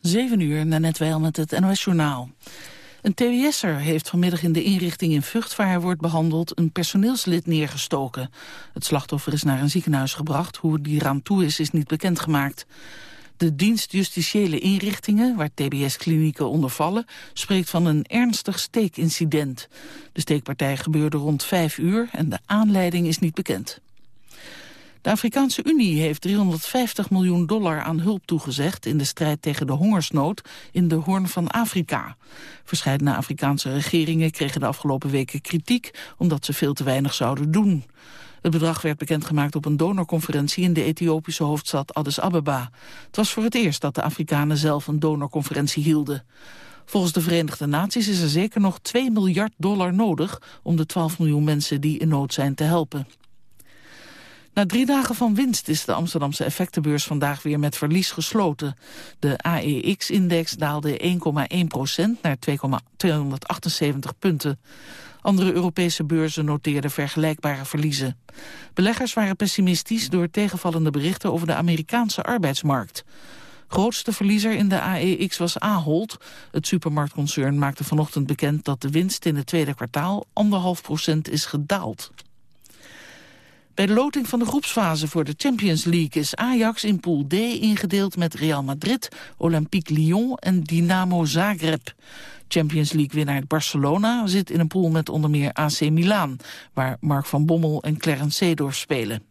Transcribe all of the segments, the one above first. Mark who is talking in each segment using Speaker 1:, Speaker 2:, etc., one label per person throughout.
Speaker 1: 7 uur, net wel met het NOS-journaal. Een TWS'er heeft vanmiddag in de inrichting in Vught waar hij wordt behandeld een personeelslid neergestoken. Het slachtoffer is naar een ziekenhuis gebracht. Hoe die eraan toe is, is niet bekendgemaakt. De dienst justitiële inrichtingen, waar TBS-klinieken onder vallen, spreekt van een ernstig steekincident. De steekpartij gebeurde rond 5 uur en de aanleiding is niet bekend. De Afrikaanse Unie heeft 350 miljoen dollar aan hulp toegezegd in de strijd tegen de hongersnood in de Hoorn van Afrika. Verscheidene Afrikaanse regeringen kregen de afgelopen weken kritiek omdat ze veel te weinig zouden doen. Het bedrag werd bekendgemaakt op een donorconferentie in de Ethiopische hoofdstad Addis Ababa. Het was voor het eerst dat de Afrikanen zelf een donorconferentie hielden. Volgens de Verenigde Naties is er zeker nog 2 miljard dollar nodig om de 12 miljoen mensen die in nood zijn te helpen. Na drie dagen van winst is de Amsterdamse effectenbeurs vandaag weer met verlies gesloten. De AEX-index daalde 1,1 procent naar 278 punten. Andere Europese beurzen noteerden vergelijkbare verliezen. Beleggers waren pessimistisch door tegenvallende berichten over de Amerikaanse arbeidsmarkt. Grootste verliezer in de AEX was Ahold. Het supermarktconcern maakte vanochtend bekend dat de winst in het tweede kwartaal anderhalf procent is gedaald. Bij de loting van de groepsfase voor de Champions League is Ajax in Pool D ingedeeld met Real Madrid, Olympique Lyon en Dynamo Zagreb. Champions League-winnaar Barcelona zit in een pool met onder meer AC Milan, waar Mark van Bommel en Clarence Seedorf spelen.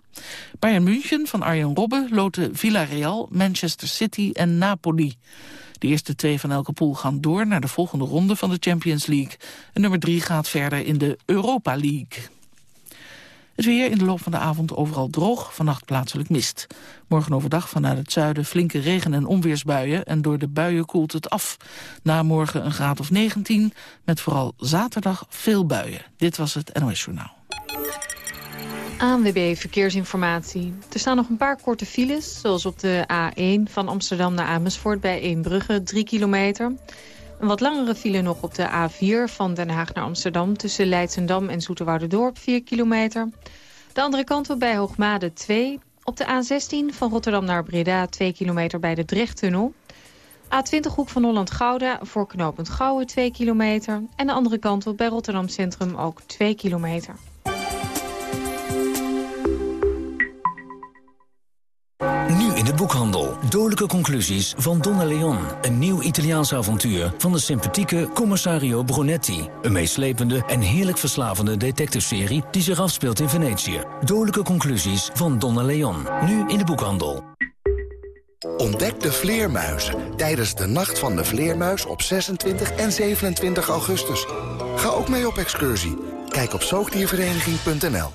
Speaker 1: Bayern München van Arjen Robben loten Villarreal, Manchester City en Napoli. De eerste twee van elke pool gaan door naar de volgende ronde van de Champions League. En nummer drie gaat verder in de Europa League. Het weer in de loop van de avond overal droog, vannacht plaatselijk mist. Morgen overdag vanuit het zuiden flinke regen- en onweersbuien... en door de buien koelt het af. Na morgen een graad of 19, met vooral zaterdag veel buien. Dit was het NOS Journaal.
Speaker 2: ANWB Verkeersinformatie. Er staan nog een paar korte files, zoals op de A1 van Amsterdam naar Amersfoort... bij Eembrugge, 3 kilometer... Een wat langere file nog op de A4 van Den Haag naar Amsterdam... tussen Leidsendam en Zoeterwouderdorp, 4 kilometer. De andere kant op bij Hoogmade 2. Op de A16 van Rotterdam naar Breda, 2 kilometer bij de Drechttunnel. A20 hoek van Holland-Gouda voor knooppunt Gouwen 2 kilometer. En de andere kant op bij Rotterdam Centrum ook 2 kilometer.
Speaker 3: De boekhandel. Dodelijke conclusies van Donna Leon. Een nieuw Italiaans avontuur van de sympathieke Commissario Brunetti. Een meeslepende en heerlijk verslavende detective-serie die zich afspeelt in Venetië. Dodelijke conclusies van Donna Leon. Nu in de boekhandel.
Speaker 4: Ontdek de vleermuizen tijdens de Nacht van de Vleermuis op 26 en 27 augustus. Ga ook mee op excursie. Kijk op zoogdiervereniging.nl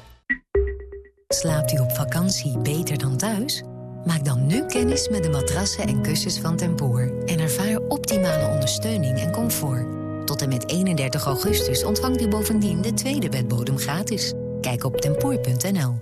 Speaker 5: Slaapt u op vakantie beter dan thuis? Maak dan nu kennis met de matrassen en kussens van Tempoor... en ervaar optimale ondersteuning en comfort. Tot en met 31 augustus ontvangt u bovendien de tweede bedbodem gratis. Kijk op tempoor.nl.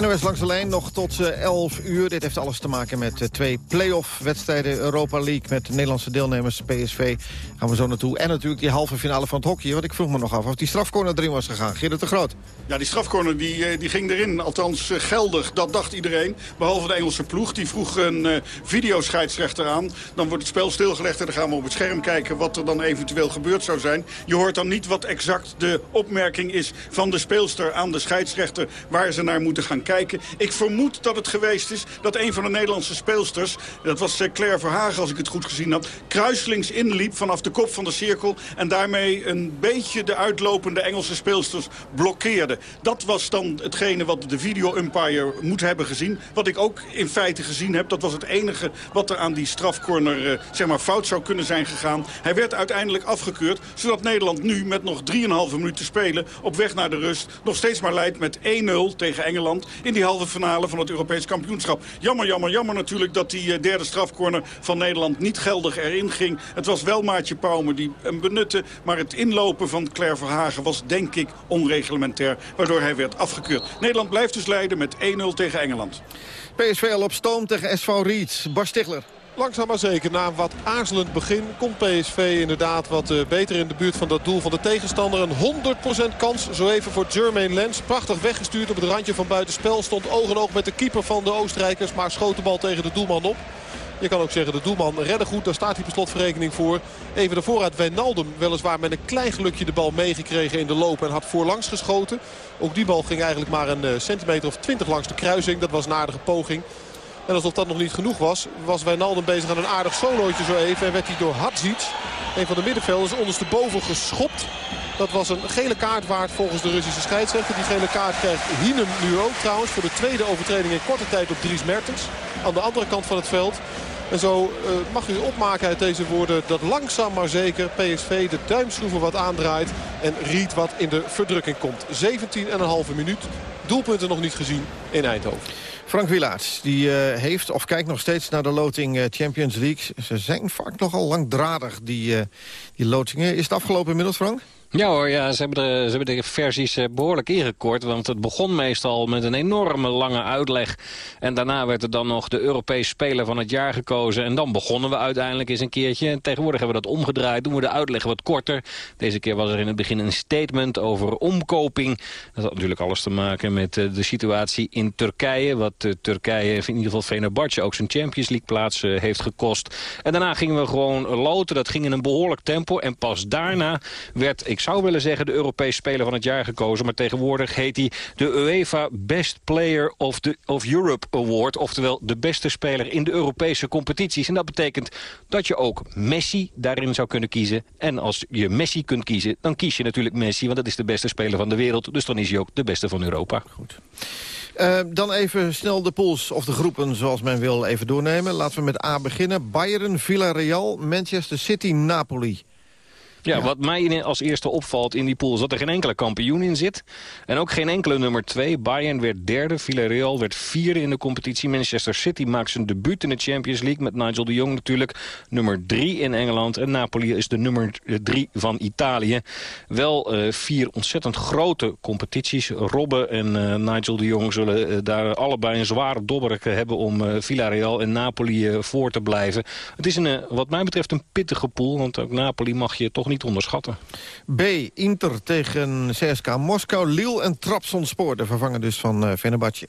Speaker 6: NOS langs de lijn nog tot 11 eh, uur. Dit heeft alles te maken met uh, twee play-off wedstrijden Europa League... met de Nederlandse deelnemers PSV. Gaan we zo naartoe. En natuurlijk die halve finale van het hockey. Want ik vroeg me nog af of die strafcorner erin was gegaan. Gerrit de Groot.
Speaker 7: Ja, die strafcorner die, eh, die ging erin. Althans geldig, dat dacht iedereen. Behalve de Engelse ploeg. Die vroeg een uh, videoscheidsrechter aan. Dan wordt het spel stilgelegd en dan gaan we op het scherm kijken... wat er dan eventueel gebeurd zou zijn. Je hoort dan niet wat exact de opmerking is van de speelster aan de scheidsrechter... waar ze naar moeten gaan kijken. Ik vermoed dat het geweest is dat een van de Nederlandse speelsters... dat was eh, Claire Verhagen als ik het goed gezien had... kruislings inliep vanaf de kop van de cirkel... en daarmee een beetje de uitlopende Engelse speelsters blokkeerde. Dat was dan hetgene wat de video-umpire moet hebben gezien. Wat ik ook in feite gezien heb, dat was het enige... wat er aan die strafcorner uh, zeg maar fout zou kunnen zijn gegaan. Hij werd uiteindelijk afgekeurd, zodat Nederland nu met nog 3,5 minuten te spelen... op weg naar de rust nog steeds maar leidt met 1-0 tegen Engeland in die halve finale van het Europees kampioenschap. Jammer, jammer, jammer natuurlijk dat die eh, derde strafcorner van Nederland niet geldig erin ging. Het was wel Maatje Pauwme die hem benutte, maar het inlopen van Claire Verhagen was denk ik onreglementair, waardoor hij werd afgekeurd. Nederland blijft dus leiden met 1-0 tegen Engeland.
Speaker 6: PSV al op stoom tegen SV Riet. Bas Stigler.
Speaker 8: Langzaam maar zeker, na een wat aarzelend begin komt PSV inderdaad wat uh, beter in de buurt van dat doel van de tegenstander. Een 100% kans, zo even voor Jermaine Lens. Prachtig weggestuurd op het randje van buitenspel. Stond oog in oog met de keeper van de Oostenrijkers, maar schoot de bal tegen de doelman op. Je kan ook zeggen de doelman redde goed. Daar staat hij per slotverrekening voor. Even ervoor uit Wijnaldum weliswaar met een klein gelukje de bal meegekregen in de loop. En had voorlangs geschoten. Ook die bal ging eigenlijk maar een eh, centimeter of twintig langs de kruising. Dat was een aardige poging. En alsof dat nog niet genoeg was, was Wijnaldum bezig aan een aardig solootje zo even. En werd hij door Hadzic, een van de middenvelders, ondersteboven geschopt. Dat was een gele kaart waard volgens de Russische scheidsrechter. Die gele kaart krijgt Hinem nu ook trouwens voor de tweede overtreding in korte tijd op Dries Mertens. Aan de andere kant van het veld. En zo uh, mag u opmaken uit deze woorden dat langzaam maar zeker PSV de duimschroeven wat aandraait. En Riet wat in de verdrukking komt. 17,5 minuut. Doelpunten nog niet gezien in Eindhoven.
Speaker 6: Frank Wilaerts, die uh, heeft of kijkt nog steeds naar de loting uh, Champions League. Ze zijn vaak nogal langdradig, die, die lotingen. Is het afgelopen inmiddels, Frank?
Speaker 9: Ja hoor, ja, ze, hebben de, ze hebben de versies eh, behoorlijk ingekort. Want het begon meestal met een enorme lange uitleg. En daarna werd er dan nog de Europese Speler van het jaar gekozen. En dan begonnen we uiteindelijk eens een keertje. En tegenwoordig hebben we dat omgedraaid. Doen we de uitleg wat korter. Deze keer was er in het begin een statement over omkoping. Dat had natuurlijk alles te maken met eh, de situatie in Turkije. Wat uh, Turkije, in ieder geval Fenerbahce, ook zijn Champions League plaats heeft gekost. En daarna gingen we gewoon loten. Dat ging in een behoorlijk tempo. En pas daarna werd... Ik zou willen zeggen de Europese Speler van het jaar gekozen. Maar tegenwoordig heet hij de UEFA Best Player of, the, of Europe Award. Oftewel de beste speler in de Europese competities. En dat betekent dat je ook Messi daarin zou kunnen kiezen. En als je Messi kunt kiezen, dan kies je natuurlijk Messi. Want dat is de beste speler van de wereld. Dus dan is hij ook de beste van Europa.
Speaker 6: Goed. Uh, dan even snel de pools of de groepen zoals men wil even doornemen. Laten we met A beginnen. Bayern, Villarreal, Manchester City, Napoli.
Speaker 9: Ja, wat mij als eerste opvalt in die pool is dat er geen enkele kampioen in zit. En ook geen enkele nummer 2. Bayern werd derde, Villarreal werd vierde in de competitie. Manchester City maakt zijn debuut in de Champions League met Nigel de Jong natuurlijk. Nummer 3 in Engeland. En Napoli is de nummer 3 van Italië. Wel uh, vier ontzettend grote competities. Robben en uh, Nigel de Jong zullen uh, daar allebei een zware dobber hebben om Villarreal en Napoli voor te blijven. Het is een, wat mij betreft een pittige pool, want ook Napoli mag je toch niet niet onderschatten.
Speaker 6: B. Inter tegen CSK Moskou, Lille en Trabzonspor. De vervanger dus van uh, Fenerbahce.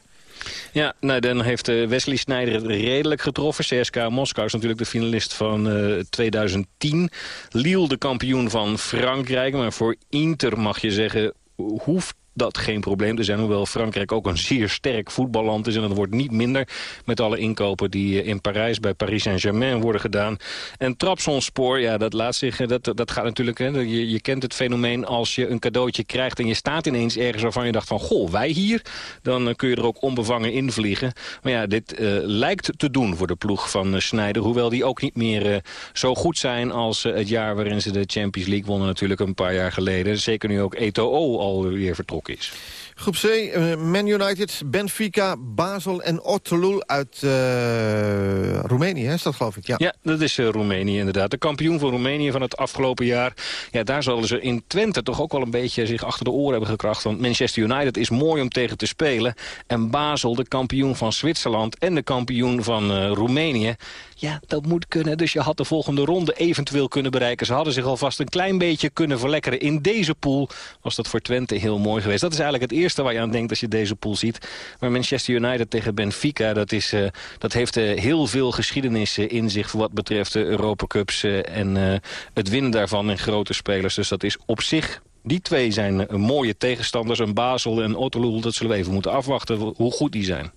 Speaker 9: Ja, nou, dan heeft uh, Wesley Sneijder het redelijk getroffen. CSK Moskou is natuurlijk de finalist van uh, 2010. Lille de kampioen van Frankrijk. Maar voor Inter mag je zeggen, hoeft dat geen probleem te zijn. Hoewel Frankrijk ook een zeer sterk voetballand is. En dat wordt niet minder met alle inkopen die eh, in Parijs bij Paris Saint-Germain worden gedaan. En Trabzonspor, ja, dat laat zich, dat, dat gaat natuurlijk, hè, je, je kent het fenomeen als je een cadeautje krijgt en je staat ineens ergens waarvan je dacht van, goh, wij hier, dan eh, kun je er ook onbevangen invliegen. Maar ja, dit lijkt te doen voor de ploeg van uh, Snijder, hoewel die ook niet meer zo goed zijn als het jaar waarin ze de Champions League wonnen natuurlijk een paar jaar geleden. Zeker nu ook Eto'o alweer vertrokken is.
Speaker 6: Groep C, eh, Man United, Benfica, Basel en Ottolul uit uh, Roemenië, is dat geloof ik?
Speaker 9: Ja, ja dat is uh, Roemenië inderdaad. De kampioen van Roemenië van het afgelopen jaar. Ja, daar zullen ze in Twente toch ook wel een beetje zich achter de oren hebben gekracht. Want Manchester United is mooi om tegen te spelen. En Basel, de kampioen van Zwitserland en de kampioen van uh, Roemenië. Ja, dat moet kunnen. Dus je had de volgende ronde eventueel kunnen bereiken. Ze hadden zich alvast een klein beetje kunnen verlekkeren. In deze pool was dat voor Twente heel mooi geweest. Dat is eigenlijk het eerste waar je aan denkt als je deze pool ziet. Maar Manchester United tegen Benfica, dat, is, uh, dat heeft uh, heel veel geschiedenis in zich... wat betreft de Europa Cups en het winnen daarvan en grote spelers. Dus dat is op zich die twee zijn mooie tegenstanders. Een Basel en Otterloel, dat zullen we even moeten afwachten hoe goed die zijn.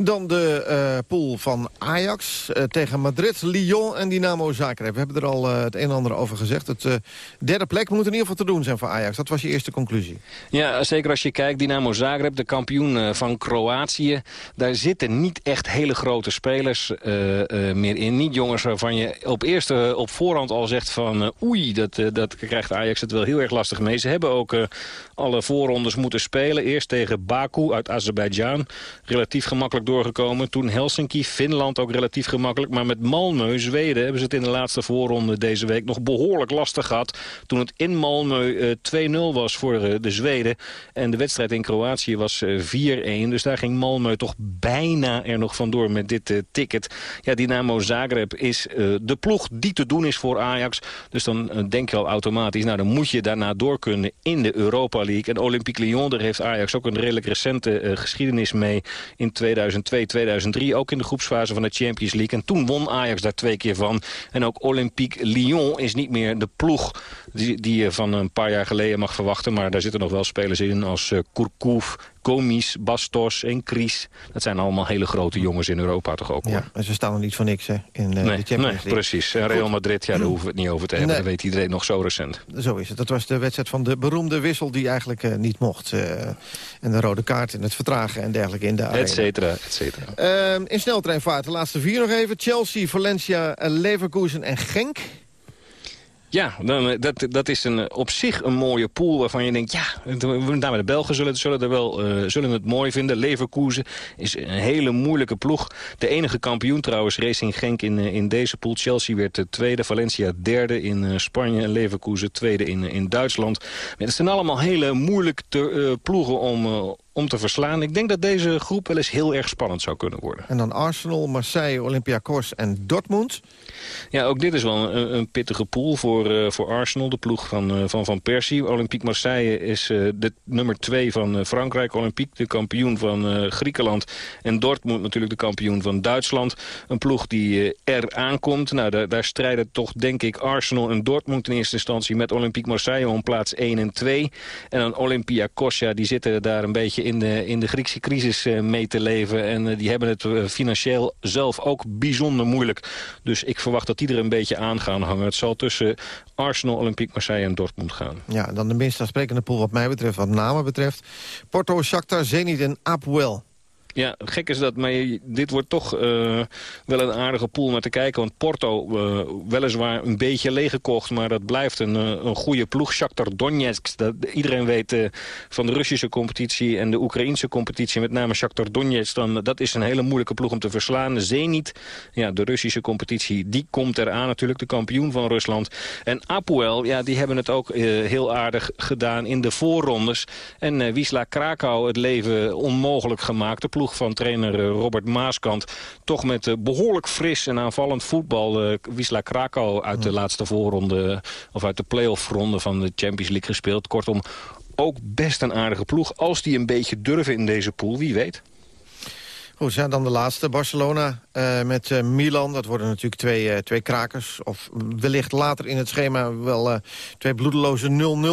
Speaker 6: Dan de uh, pool van Ajax uh, tegen Madrid, Lyon en Dynamo Zagreb. We hebben er al uh, het een en ander over gezegd. Het derde plek moet in ieder geval te doen zijn voor Ajax. Dat was je eerste conclusie.
Speaker 9: Ja, zeker als je kijkt. Dynamo Zagreb, de kampioen van Kroatië. Daar zitten niet echt hele grote spelers meer in. Niet jongens waarvan je op eerste op voorhand al zegt van... oei, dat, dat krijgt Ajax het wel heel erg lastig mee. Ze hebben ook alle voorrondes moeten spelen. Eerst tegen Baku uit Azerbeidzjan. Relatief gemakkelijk doorgekomen. Toen Helsinki, Finland ook relatief gemakkelijk. Maar met Malmö, Zweden, hebben ze het in de laatste voorronde deze week nog behoorlijk lastig gehad. Toen het in Malmö 2-0 was voor de Zweden. En de wedstrijd in Kroatië was 4-1. Dus daar ging Malmö toch bijna er nog vandoor met dit ticket. Ja, Dynamo Zagreb is de ploeg die te doen is voor Ajax. Dus dan denk je al automatisch, nou dan moet je daarna door kunnen in de Europa League. En Olympique Lyon, daar heeft Ajax ook een redelijk recente geschiedenis mee. In 2002, 2003, ook in de groepsfase van de Champions League. En toen won Ajax daar twee keer van. En ook Olympique Lyon is niet meer de ploeg die, die je van een paar jaar geleden mag verwachten. Maar daar zitten nog wel spelers in als uh, Kourkouf, Gomis, Bastos en Kries. Dat zijn allemaal hele grote jongens in Europa toch ook. Hoor.
Speaker 6: Ja, en ze staan er niet voor niks hè, in nee, de Champions League.
Speaker 9: Nee, precies. En Real Madrid, ja, daar hoeven we het niet over te hebben. Nee. Dat weet iedereen nog zo recent.
Speaker 6: Zo is het. Dat was de wedstrijd van de beroemde wissel die eigenlijk uh, niet mocht. Uh, en de rode kaart en het vertragen en dergelijke in de arena.
Speaker 9: Et cetera, et cetera.
Speaker 6: Uh, in sneltreinvaart, de laatste vier nog even. Chelsea, Valencia, Leverkusen en Genk.
Speaker 9: Ja, dan, eh, dat, dat is een, op zich een mooie pool waarvan je denkt... ja, met name de Belgen zullen, zullen, er wel, uh, zullen het mooi vinden. Leverkusen is een hele moeilijke ploeg. De enige kampioen trouwens, Racing Genk in, eh, in deze pool. Chelsea werd de tweede, Valencia derde in Spanje... en Leverkusen tweede in, in Duitsland. Het zijn allemaal hele moeilijke te, ploegen om om te verslaan. Ik denk dat deze groep wel eens heel erg spannend zou kunnen worden.
Speaker 6: En dan Arsenal, Marseille, Olympiakos en Dortmund.
Speaker 9: Ja, ook dit is wel een, een pittige pool voor, uh, voor Arsenal, de ploeg van uh, Van, van Persie. Olympique Marseille is uh, de nummer twee van Frankrijk. Olympique de kampioen van Griekenland. En Dortmund natuurlijk de kampioen van Duitsland. Een ploeg die er aankomt. Nou, daar, daar strijden toch denk ik Arsenal en Dortmund in eerste instantie... met Olympique Marseille om plaats 1 en 2. En dan Olympiakos, ja, die zitten daar een beetje in de, in de Griekse crisis mee te leven. En die hebben het financieel zelf ook bijzonder moeilijk. Dus ik verwacht dat die er een beetje aan gaan hangen. Het zal tussen Arsenal, Olympique Marseille en Dortmund gaan.
Speaker 6: Ja, dan de minst aansprekende pool wat mij betreft, wat namen betreft. Porto, Shakhtar, Zenit en Apoel.
Speaker 9: Ja, gek is dat, maar dit wordt toch uh, wel een aardige pool met te kijken. Want Porto, uh, weliswaar een beetje leeggekocht, maar dat blijft een, uh, een goede ploeg. Shakhtar Donetsk, dat, iedereen weet van de Russische competitie en de Oekraïnse competitie, met name Shakhtar Donetsk, dan, dat is een hele moeilijke ploeg om te verslaan. Zenit, ja, de Russische competitie, die komt eraan natuurlijk, de kampioen van Rusland. En Apoel, ja, die hebben het ook heel aardig gedaan in de voorrondes. En Wisla Krakau het leven onmogelijk gemaakt. De ploeg van trainer eh, Robert Maaskant... toch met eh, behoorlijk fris en aanvallend voetbal... Eh, Wisla Krakau uit de laatste voorronde... of uit de playoff-ronde van de Champions League gespeeld. Kortom, ook best een aardige ploeg. Als die een beetje durven in deze pool, wie weet.
Speaker 6: Goed, ja, dan de laatste. Barcelona uh, met uh, Milan. Dat worden natuurlijk twee, uh, twee krakers. Of wellicht later in het schema wel twee bloedeloze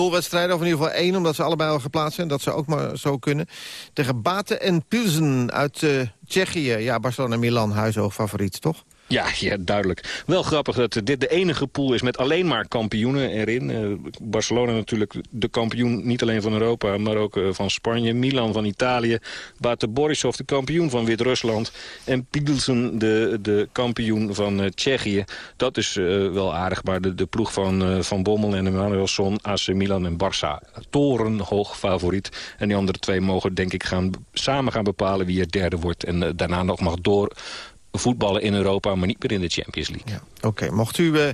Speaker 6: 0-0 wedstrijden. Of in ieder geval één, omdat ze allebei al geplaatst zijn. Dat ze ook maar zo kunnen. Tegen Baten en Pilsen uit Tsjechië. Ja, Barcelona-Milan, huishoog favoriet, toch?
Speaker 9: Ja, ja, duidelijk. Wel grappig dat dit de enige pool is met alleen maar kampioenen erin. Uh, Barcelona natuurlijk de kampioen niet alleen van Europa, maar ook uh, van Spanje. Milan van Italië. Bate Borisov de kampioen van Wit-Rusland. En Pilsen de, de kampioen van uh, Tsjechië. Dat is wel aardig, maar de, de ploeg van Van Bommel en Emmanuelson, AC Milan en Barça, torenhoog favoriet. En die andere twee mogen denk ik gaan, samen gaan bepalen wie er derde wordt. En daarna nog mag door voetballen in Europa, maar niet meer in de Champions League. Ja,
Speaker 6: Oké, mocht u uh,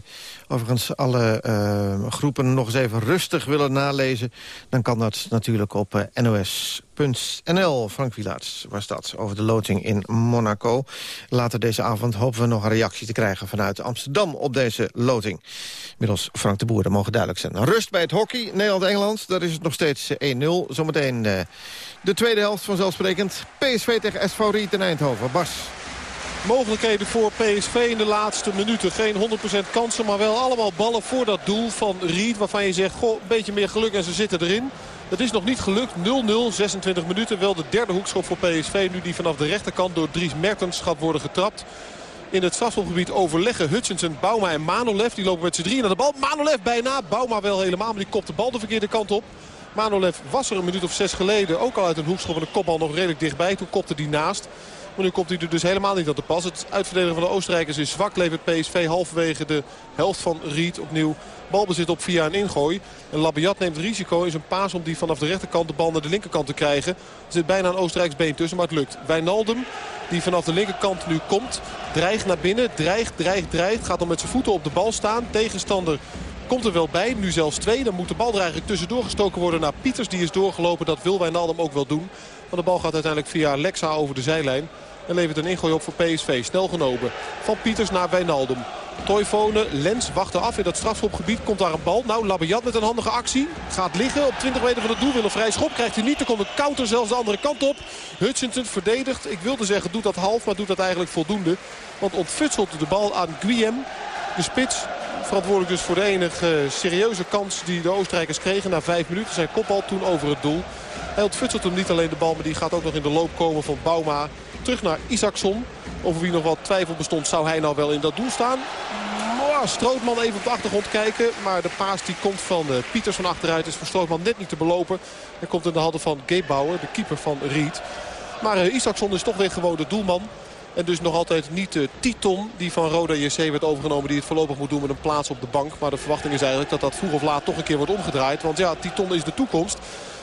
Speaker 6: overigens alle uh, groepen nog eens even rustig willen nalezen... dan kan dat natuurlijk op eh, nos.nl. Frank Wilaerts was dat, over de loting in Monaco. Later deze avond hopen we nog een reactie te krijgen vanuit Amsterdam op deze loting. Middels Frank de Boer, dat mogen duidelijk zijn. Rust bij het hockey, Nederland-Engeland, daar is het nog steeds 1-0. Zometeen de tweede helft vanzelfsprekend. PSV tegen SV Riet in Eindhoven. Bas
Speaker 8: mogelijkheden voor PSV in de laatste minuten. Geen 100% kansen, maar wel allemaal ballen voor dat doel van Ried. Waarvan je zegt, goh, een beetje meer geluk en ze zitten erin. Dat is nog niet gelukt. 0-0, 26 minuten. Wel de derde hoekschop voor PSV. Nu die vanaf de rechterkant door Dries Mertens gaat worden getrapt. In het strafschopgebied overleggen Hutchinson, Bouma en Manolev. Die lopen met z'n drieën naar de bal. Manolev bijna. Bouma wel helemaal, maar die kopt de bal de verkeerde kant op. Manolev was er een minuut of zes geleden ook al uit een hoekschop en de kopbal nog redelijk dichtbij. Toen kopte die naast. Maar nu komt hij er dus helemaal niet aan te pas. Het uitverdedigen van de Oostenrijkers is zwak. Levert PSV halverwege de helft van Riet opnieuw balbezit op via een ingooi. En Labiat neemt risico in zijn paas om die vanaf de rechterkant de bal naar de linkerkant te krijgen. Er zit bijna een Oostenrijks been tussen, maar het lukt. Wijnaldum Die vanaf de linkerkant nu komt. Dreigt naar binnen. Dreigt, dreigt, dreigt. Gaat dan met zijn voeten op de bal staan. Tegenstander komt er wel bij. Nu zelfs twee. Dan moet de bal er eigenlijk tussendoor gestoken worden naar Pieters. Die is doorgelopen. Dat wil Wijnaldum ook wel doen. Maar de bal gaat uiteindelijk via Lexa over de zijlijn. En levert een ingooi op voor PSV. Snel genomen. Van Pieters naar Wijnaldum. Toyfone, Lens wachten af in dat strafschopgebied. Komt daar een bal. Nou, Labiat met een handige actie. Gaat liggen op 20 meter van het doel. Wil een vrij schop. Krijgt hij niet. Er komt een counter zelfs de andere kant op. Hutchinson verdedigt. Ik wilde zeggen doet dat half. Maar doet dat eigenlijk voldoende. Want ontfutselt de bal aan Guillem. De spits verantwoordelijk dus voor de enige serieuze kans die de Oostenrijkers kregen. Na vijf minuten zijn kopbal toen over het doel. Hij ontfutselt hem niet alleen de bal. Maar die gaat ook nog in de loop komen van Bauma. Terug naar Isaacson. Over wie nog wat twijfel bestond, zou hij nou wel in dat doel staan? Strootman even op de achtergrond kijken. Maar de paas die komt van uh, Pieters van achteruit is voor Strootman net niet te belopen. Hij komt in de handen van Bauer, de keeper van Riet. Maar uh, Isaacson is toch weer gewoon de doelman. En dus nog altijd niet uh, Titon die van Roda JC werd overgenomen. Die het voorlopig moet doen met een plaats op de bank. Maar de verwachting is eigenlijk dat dat vroeg of laat toch een keer wordt omgedraaid. Want ja, Titon is de toekomst.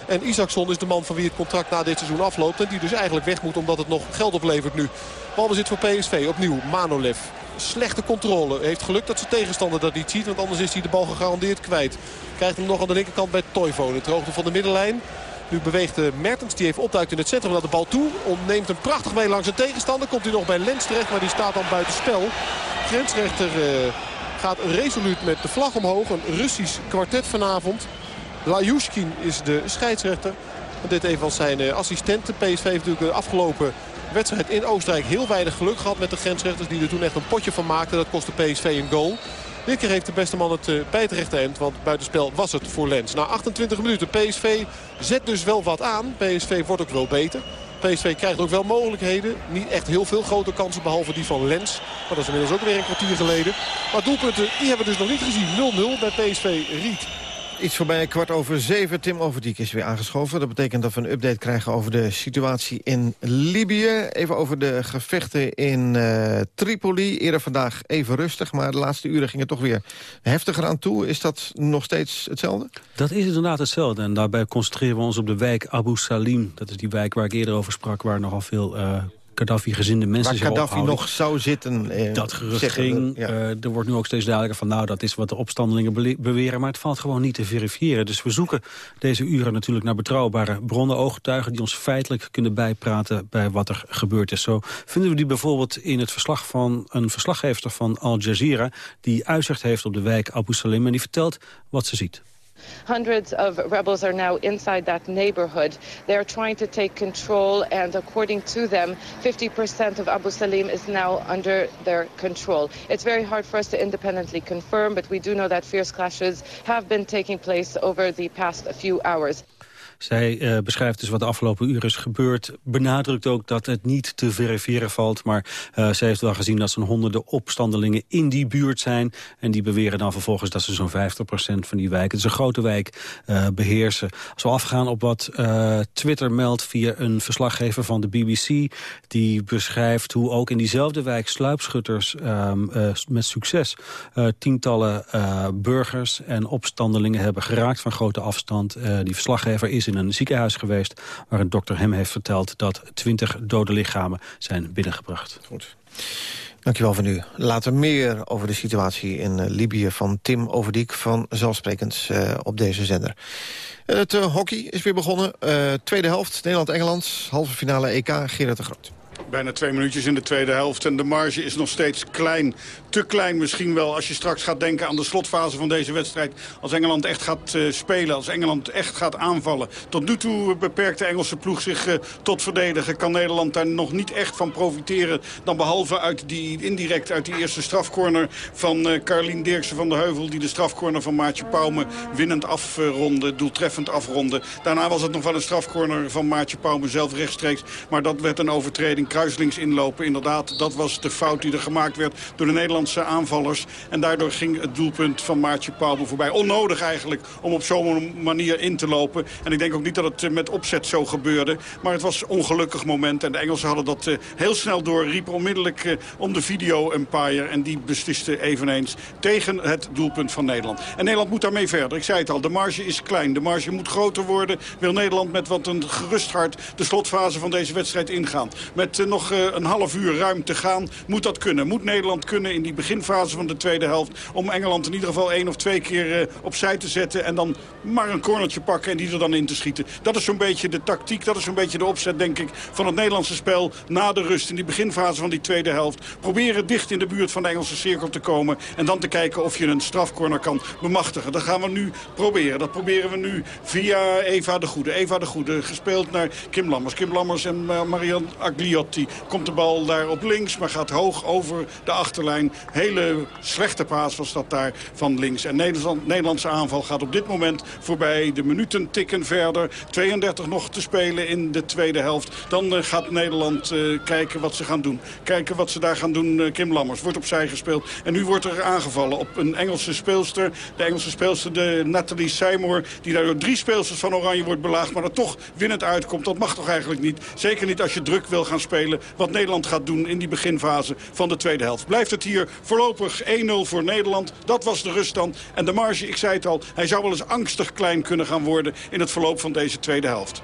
Speaker 8: En Isaacson is de man van wie het contract na dit seizoen afloopt. En die dus eigenlijk weg moet omdat het nog geld oplevert nu. Balbezit voor PSV. Opnieuw Manolev. Slechte controle. Heeft geluk dat zijn tegenstander dat niet ziet. Want anders is hij de bal gegarandeerd kwijt. Krijgt hem nog aan de linkerkant bij Toivonen. Het hoogte van de middenlijn. Nu beweegt Mertens, die heeft opduikt in het centrum naar de bal toe. Ontneemt hem prachtig mee langs zijn tegenstander. Komt hij nog bij Lens terecht, maar die staat dan buiten spel. Grensrechter uh, gaat resoluut met de vlag omhoog. Een Russisch kwartet vanavond. Lajushkin is de scheidsrechter. Dit even als zijn eh, assistent. De PSV heeft natuurlijk de afgelopen wedstrijd in Oostenrijk heel weinig geluk gehad met de grensrechters. Die er toen echt een potje van maakten. Dat kostte PSV een goal. Dit keer heeft de beste man het uh, bij het rechte eind. Want buitenspel was het voor Lens. Na 28 minuten. PSV zet dus wel wat aan. PSV wordt ook wel beter. PSV krijgt ook wel mogelijkheden. Niet echt heel veel grote kansen behalve die van Lens. Maar dat is inmiddels ook weer een kwartier geleden. Maar doelpunten die hebben we dus nog niet gezien. 0-0 bij PSV Riet.
Speaker 6: Iets voorbij kwart over zeven. Tim Overdiek is weer aangeschoven. Dat betekent dat we een update krijgen over de situatie in Libië. Even over de gevechten in uh, Tripoli. Eerder vandaag even rustig, maar de laatste uren gingen toch weer heftiger aan toe. Is dat nog steeds hetzelfde?
Speaker 10: Dat is inderdaad hetzelfde. En daarbij concentreren we ons op de wijk Abu Salim. Dat is die wijk waar ik eerder over sprak, waar nogal veel uh, Gaddafi-gezinde mensen
Speaker 6: Waar Gaddafi nog zou zitten.
Speaker 10: Eh, dat gerucht ging. Eh, er wordt nu ook steeds duidelijker van... nou, dat is wat de opstandelingen beweren... maar het valt gewoon niet te verifiëren. Dus we zoeken deze uren natuurlijk naar betrouwbare bronnen... ooggetuigen die ons feitelijk kunnen bijpraten... bij wat er gebeurd is. Zo vinden we die bijvoorbeeld in het verslag van een verslaggever van Al Jazeera... die uitzicht heeft op de wijk Abu Salim... en die vertelt wat ze ziet.
Speaker 11: Hundreds of rebels are now inside that neighborhood. They're trying to take control, and according to them, 50% of Abu Salim is now under their control. It's very hard for us to independently confirm, but we do know that fierce clashes have been taking place over the past few hours.
Speaker 10: Zij uh, beschrijft dus wat de afgelopen uren is gebeurd. Benadrukt ook dat het niet te verifiëren valt. Maar uh, ze heeft wel gezien dat zo'n honderden opstandelingen in die buurt zijn. En die beweren dan vervolgens dat ze zo'n 50% van die wijk, het is een grote wijk, uh, beheersen. Als we afgaan op wat Twitter meldt via een verslaggever van de BBC. Die beschrijft hoe ook in diezelfde wijk sluipschutters um, met succes tientallen burgers en opstandelingen hebben geraakt van grote afstand. die verslaggever is in een ziekenhuis geweest... waar een dokter hem heeft verteld dat 20 dode lichamen zijn binnengebracht.
Speaker 6: Goed. Dankjewel voor nu. Later meer over de situatie in uh, Libië van Tim Overdiek... van Zelfsprekends uh, op deze zender. Het uh, hockey is weer begonnen. tweede helft, Nederland-Engeland. Halve finale EK, Gerard de Groot.
Speaker 7: Bijna twee minuutjes in de tweede helft. En de marge is nog steeds klein. Te klein misschien wel als je straks gaat denken aan de slotfase van deze wedstrijd. Als Engeland echt gaat uh, spelen. Als Engeland echt gaat aanvallen. Tot nu toe beperkt de Engelse ploeg zich uh, tot verdedigen. Kan Nederland daar nog niet echt van profiteren. Dan behalve uit die, indirect uit die eerste strafcorner van uh, Carlien Dirksen van de Heuvel. Die de strafcorner van Maatje Pauwme winnend afronde. Doeltreffend afronde. Daarna was het nog wel een strafcorner van Maatje Pauwme zelf rechtstreeks. Maar dat werd een overtreding kruislings inlopen. Inderdaad, dat was de fout die er gemaakt werd door de Nederlandse aanvallers. En daardoor ging het doelpunt van Maartje Pauwme voorbij. Onnodig eigenlijk om op zo'n manier in te lopen. En ik denk ook niet dat het eh, met opzet zo gebeurde. Maar het was een ongelukkig moment. En de Engelsen hadden dat eh, heel snel door. Riepen onmiddellijk eh, om de video umpire. En die besliste eveneens tegen het doelpunt van Nederland. En Nederland moet daarmee verder. Ik zei het al, de marge is klein. De marge moet groter worden. Wil Nederland met wat een gerust hart de slotfase van deze wedstrijd ingaan. Met
Speaker 12: nog een half uur ruim te gaan, moet dat kunnen. Moet Nederland kunnen in die beginfase van de tweede helft... om Engeland in ieder geval één of twee keer opzij te zetten... en dan maar een cornertje pakken en die er dan in te schieten. Dat is zo'n beetje de tactiek, dat is zo'n beetje de opzet, denk ik... van het Nederlandse spel na de rust in die beginfase van die tweede helft. Proberen dicht in de buurt van de Engelse cirkel te komen... en dan te kijken of je een strafcorner kan bemachtigen. Dat gaan we nu proberen. Dat proberen we nu via Eva de Goede. Eva de Goede gespeeld naar Kim Lammers. Kim Lammers en Marianne Agliotti. Komt de bal daar op links, maar gaat hoog over de achterlijn. Hele slechte paas was dat daar van links. En Nederland, Nederlandse aanval gaat op dit moment voorbij. De minuten tikken verder. 32 nog te spelen in de tweede helft. Dan uh, gaat Nederland uh, kijken wat ze gaan doen. Kijken wat ze daar gaan doen. Uh, Kim Lammers wordt opzij gespeeld. En nu wordt er aangevallen op een Engelse speelster. De Engelse speelster, de Nathalie Seymour. Die daar door drie speelsters van Oranje wordt belaagd. Maar er toch winnend uitkomt. Dat mag toch eigenlijk niet. Zeker niet als je druk wil gaan spelen. Wat Nederland gaat doen in die beginfase van de tweede helft. Blijft het hier voorlopig 1-0 voor Nederland. Dat was de ruststand. En de marge, ik zei het al, hij zou wel eens angstig klein kunnen gaan worden... in het verloop van deze tweede helft.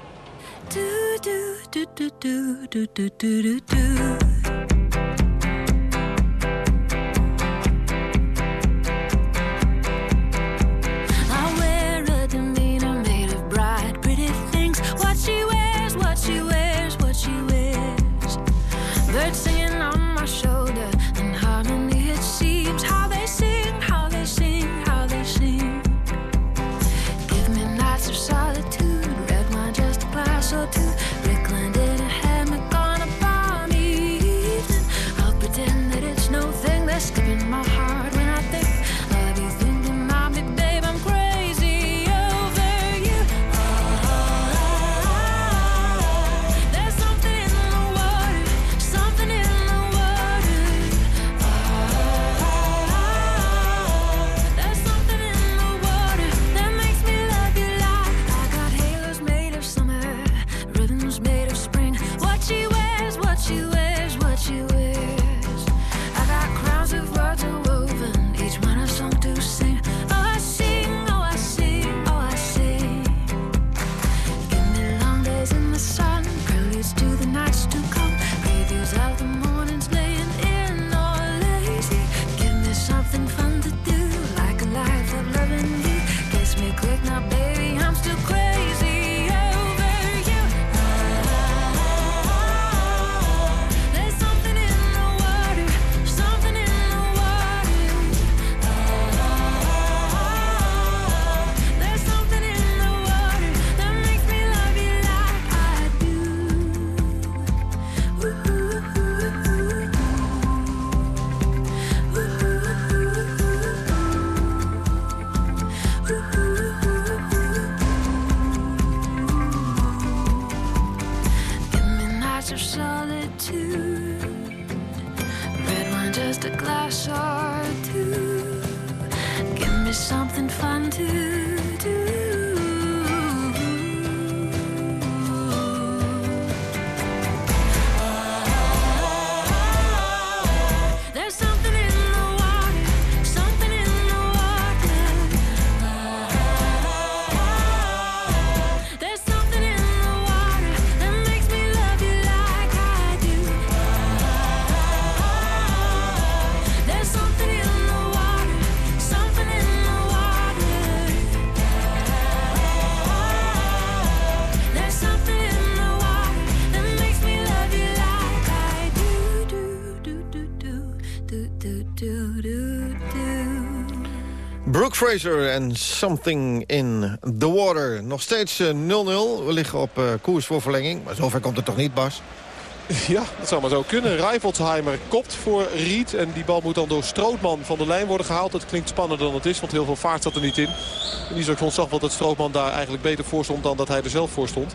Speaker 12: Fraser en Something in the Water. Nog steeds 0-0. Eh, We liggen op uh, koers voor verlenging. Maar zover komt het toch niet, Bas?
Speaker 8: Ja, dat zou maar zo kunnen. Rijvelsheimer kopt voor Riet. En die bal moet dan door Strootman van de lijn worden gehaald. Dat klinkt spannender dan het is, want heel veel vaart zat er niet in. En Isaac vond zag wel dat Strootman daar eigenlijk beter voor stond dan dat hij er zelf voor stond.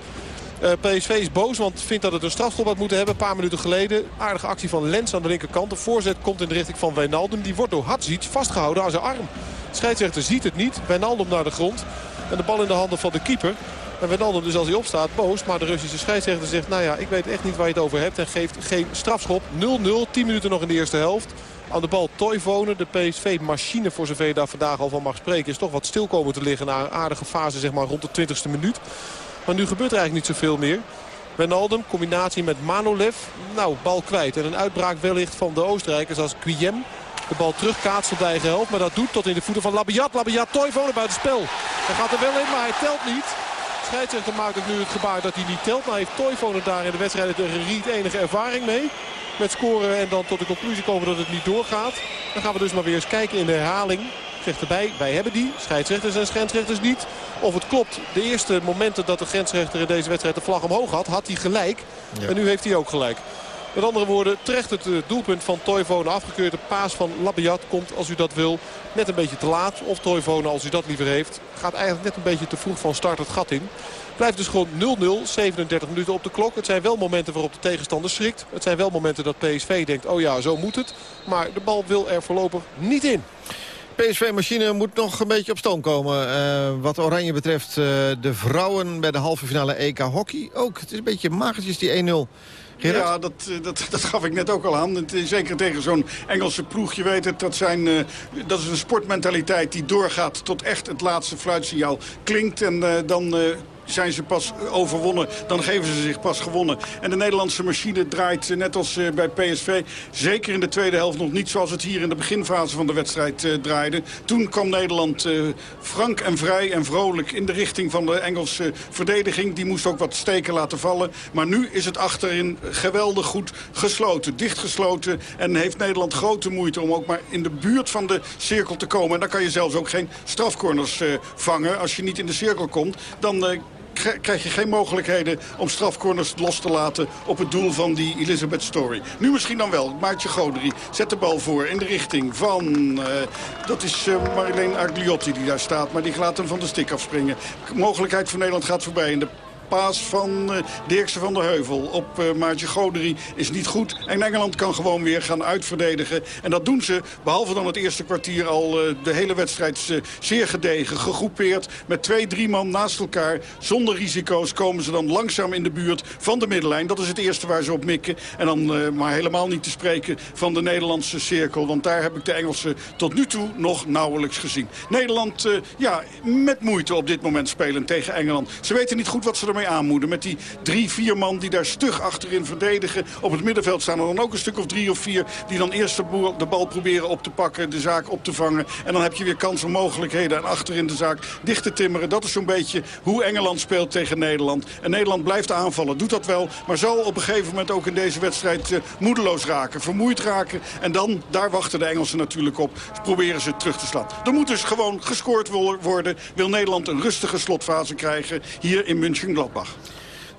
Speaker 8: Uh, PSV is boos, want vindt dat het een strafschop had moeten hebben. Een paar minuten geleden. Aardige actie van Lens aan de linkerkant. De voorzet komt in de richting van Wijnaldum. Die wordt door Hadzic vastgehouden aan zijn arm. De scheidsrechter ziet het niet. Wijnaldum naar de grond. En de bal in de handen van de keeper. En Wijnaldum dus als hij opstaat boos. Maar de Russische scheidsrechter zegt, nou ja, ik weet echt niet waar je het over hebt. En geeft geen strafschop. 0-0, 10 minuten nog in de eerste helft. Aan de bal Toivonen, de PSV-machine voor zover je daar vandaag al van mag spreken... is toch wat stil komen te liggen na een aardige fase zeg maar, rond de 20ste minuut. Maar nu gebeurt er eigenlijk niet zoveel meer. Wijnaldum, combinatie met Manolev. Nou, bal kwijt. En een uitbraak wellicht van de Oostenrijkers als Guillem. De bal terugkaatst op de eigen helft. Maar dat doet tot in de voeten van Labiat. Labiat, Toivonen buiten spel. Hij gaat er wel in, maar hij telt niet. De scheidsrechter maakt ook nu het gebaar dat hij niet telt. Maar heeft Toivonen daar in de wedstrijd tegen Riet enige ervaring mee. Met scoren en dan tot de conclusie komen dat het niet doorgaat. Dan gaan we dus maar weer eens kijken in de herhaling. Zegt erbij, wij hebben die. Scheidsrechters en grensrechters niet. Of het klopt, de eerste momenten dat de grensrechter in deze wedstrijd de vlag omhoog had, had hij gelijk. En nu heeft hij ook gelijk. Met andere woorden, terecht het eh, doelpunt van Toivonen afgekeurd. De paas van Labiat komt, als u dat wil, net een beetje te laat. Of Toivonen, als u dat liever heeft, gaat eigenlijk net een beetje te vroeg van start het gat in. Blijft dus gewoon 0-0, 37 minuten op de klok. Het zijn wel momenten waarop de tegenstander schrikt. Het zijn wel momenten dat PSV denkt, oh ja, zo moet het. Maar de bal wil er voorlopig niet in.
Speaker 6: PSV-machine moet nog een beetje op stoom komen. Uh, wat Oranje betreft uh, de vrouwen bij de halve finale EK Hockey ook. Het is een beetje magertjes die 1-0.
Speaker 7: Ja, dat, eh, dat, dat gaf ik net ook al aan. Zeker tegen zo'n Engelse ploeg. Je weet het, dat, zijn, uh, dat is een sportmentaliteit die doorgaat tot echt het laatste fluitsignaal klinkt. En uh, dan zijn ze pas overwonnen. Dan geven ze zich pas gewonnen. En de Nederlandse machine draait, eh, net als eh, bij PSV... zeker in de tweede helft nog niet zoals het hier in de beginfase van de wedstrijd uh, draaide. Toen kwam Nederland frank en vrij en vrolijk in de richting van de Engelse verdediging. Die moest ook wat steken laten vallen. Maar nu is het achterin geweldig goed gesloten, dichtgesloten. En heeft Nederland grote moeite om ook maar in de buurt van de cirkel te komen. En dan kan je zelfs ook geen strafcorners vangen. Als je niet in de cirkel komt, dan krijg je geen mogelijkheden om strafcorners los te laten op het doel van die Elizabeth Story. Nu misschien dan wel. Maartje Goderie zet de bal voor in de richting van... Uh, dat is uh, Marlene Agliotti die daar staat, maar die laat hem van de stik afspringen. Mogelijkheid voor Nederland gaat voorbij in de paas van uh, Dirkse van der Heuvel op uh, Maartje Goderie is niet goed. En Engeland kan gewoon weer gaan uitverdedigen. En dat doen ze, behalve dan het eerste kwartier al uh, de hele wedstrijd zeer gedegen. Gegroepeerd met twee, drie man naast elkaar. Zonder risico's komen ze dan langzaam in de buurt van de middenlijn. Dat is het eerste waar ze op mikken. En dan maar helemaal niet te spreken van de Nederlandse cirkel. Want daar heb ik de Engelsen tot nu toe nog nauwelijks gezien. Nederland, ja, met moeite op dit moment spelen tegen Engeland. Ze weten niet goed wat ze ermee aanmoeden. Met die drie, vier man die daar stug achterin verdedigen. Op het middenveld staan er dan ook een stuk of drie of vier... die dan eerst de, de bal proberen op te pakken, de zaak op te vangen. En dan heb je weer kansen, mogelijkheden en achterin de zaak dicht te timmeren. Dat is zo'n beetje hoe Engeland speelt tegen Nederland. En Nederland blijft aanvallen, doet dat wel. Maar zal op een gegeven moment ook in deze wedstrijd uh, moedeloos raken. Vermoeid raken. En dan, daar wachten de Engelsen natuurlijk op. Proberen ze terug te slaan. Er moet dus gewoon gescoord worden. Wil Nederland een rustige slotfase krijgen hier in München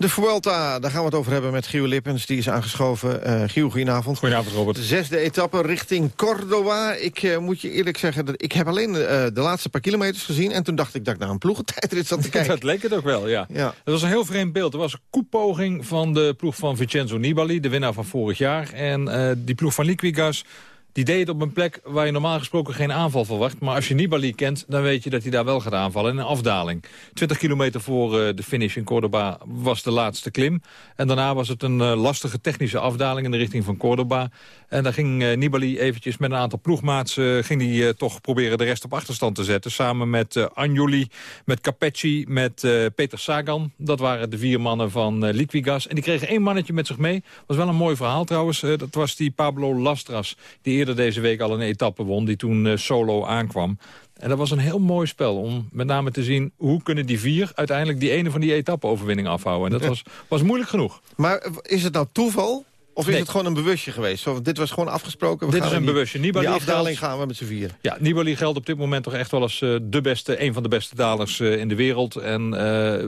Speaker 6: de Vuelta, daar gaan we het over hebben met Giel Lippens. Die is aangeschoven. Uh, Giel, goedenavond.
Speaker 13: Goedenavond, Robert.
Speaker 6: De zesde etappe richting Cordoba. Ik uh, moet je eerlijk zeggen, dat ik heb alleen uh, de laatste paar kilometers gezien... en toen dacht ik dat ik naar een ploegentijdrit zat te kijken.
Speaker 13: dat leek het ook wel, ja. ja. Het was een heel vreemd beeld. Er was een koepoging van de ploeg van Vincenzo Nibali... de winnaar van vorig jaar. En die ploeg van Liquigas die deed het op een plek waar je normaal gesproken geen aanval verwacht. Maar als je Nibali kent, dan weet je dat hij daar wel gaat aanvallen. In een afdaling. 20 kilometer voor uh, de finish in Cordoba was de laatste klim. En daarna was het een uh, lastige technische afdaling in de richting van Cordoba. En daar ging uh, Nibali eventjes met een aantal ploegmaats... ging hij toch proberen de rest op achterstand te zetten. Samen met Anjuli, met Capecci, met Peter Sagan. Dat waren de vier mannen van Liquigas. En die kregen één mannetje met zich mee. was wel een mooi verhaal trouwens. dat was die Pablo Lastras. Die eerder deze week al een etappe won, die toen solo aankwam. En dat was een heel mooi spel om met name te zien... hoe kunnen die vier uiteindelijk die ene van die etappe-overwinning afhouden. En dat was, was moeilijk genoeg.
Speaker 6: Maar is het nou toeval of is het gewoon een bewustje geweest? Zo, dit was gewoon afgesproken?
Speaker 13: We dit is een bewustje.
Speaker 6: Nibali die afdaling gaan we met z'n vier.
Speaker 13: Ja, Nibali geldt op dit moment toch echt wel als uh, de beste, een van de beste dalers uh, in de wereld. En uh,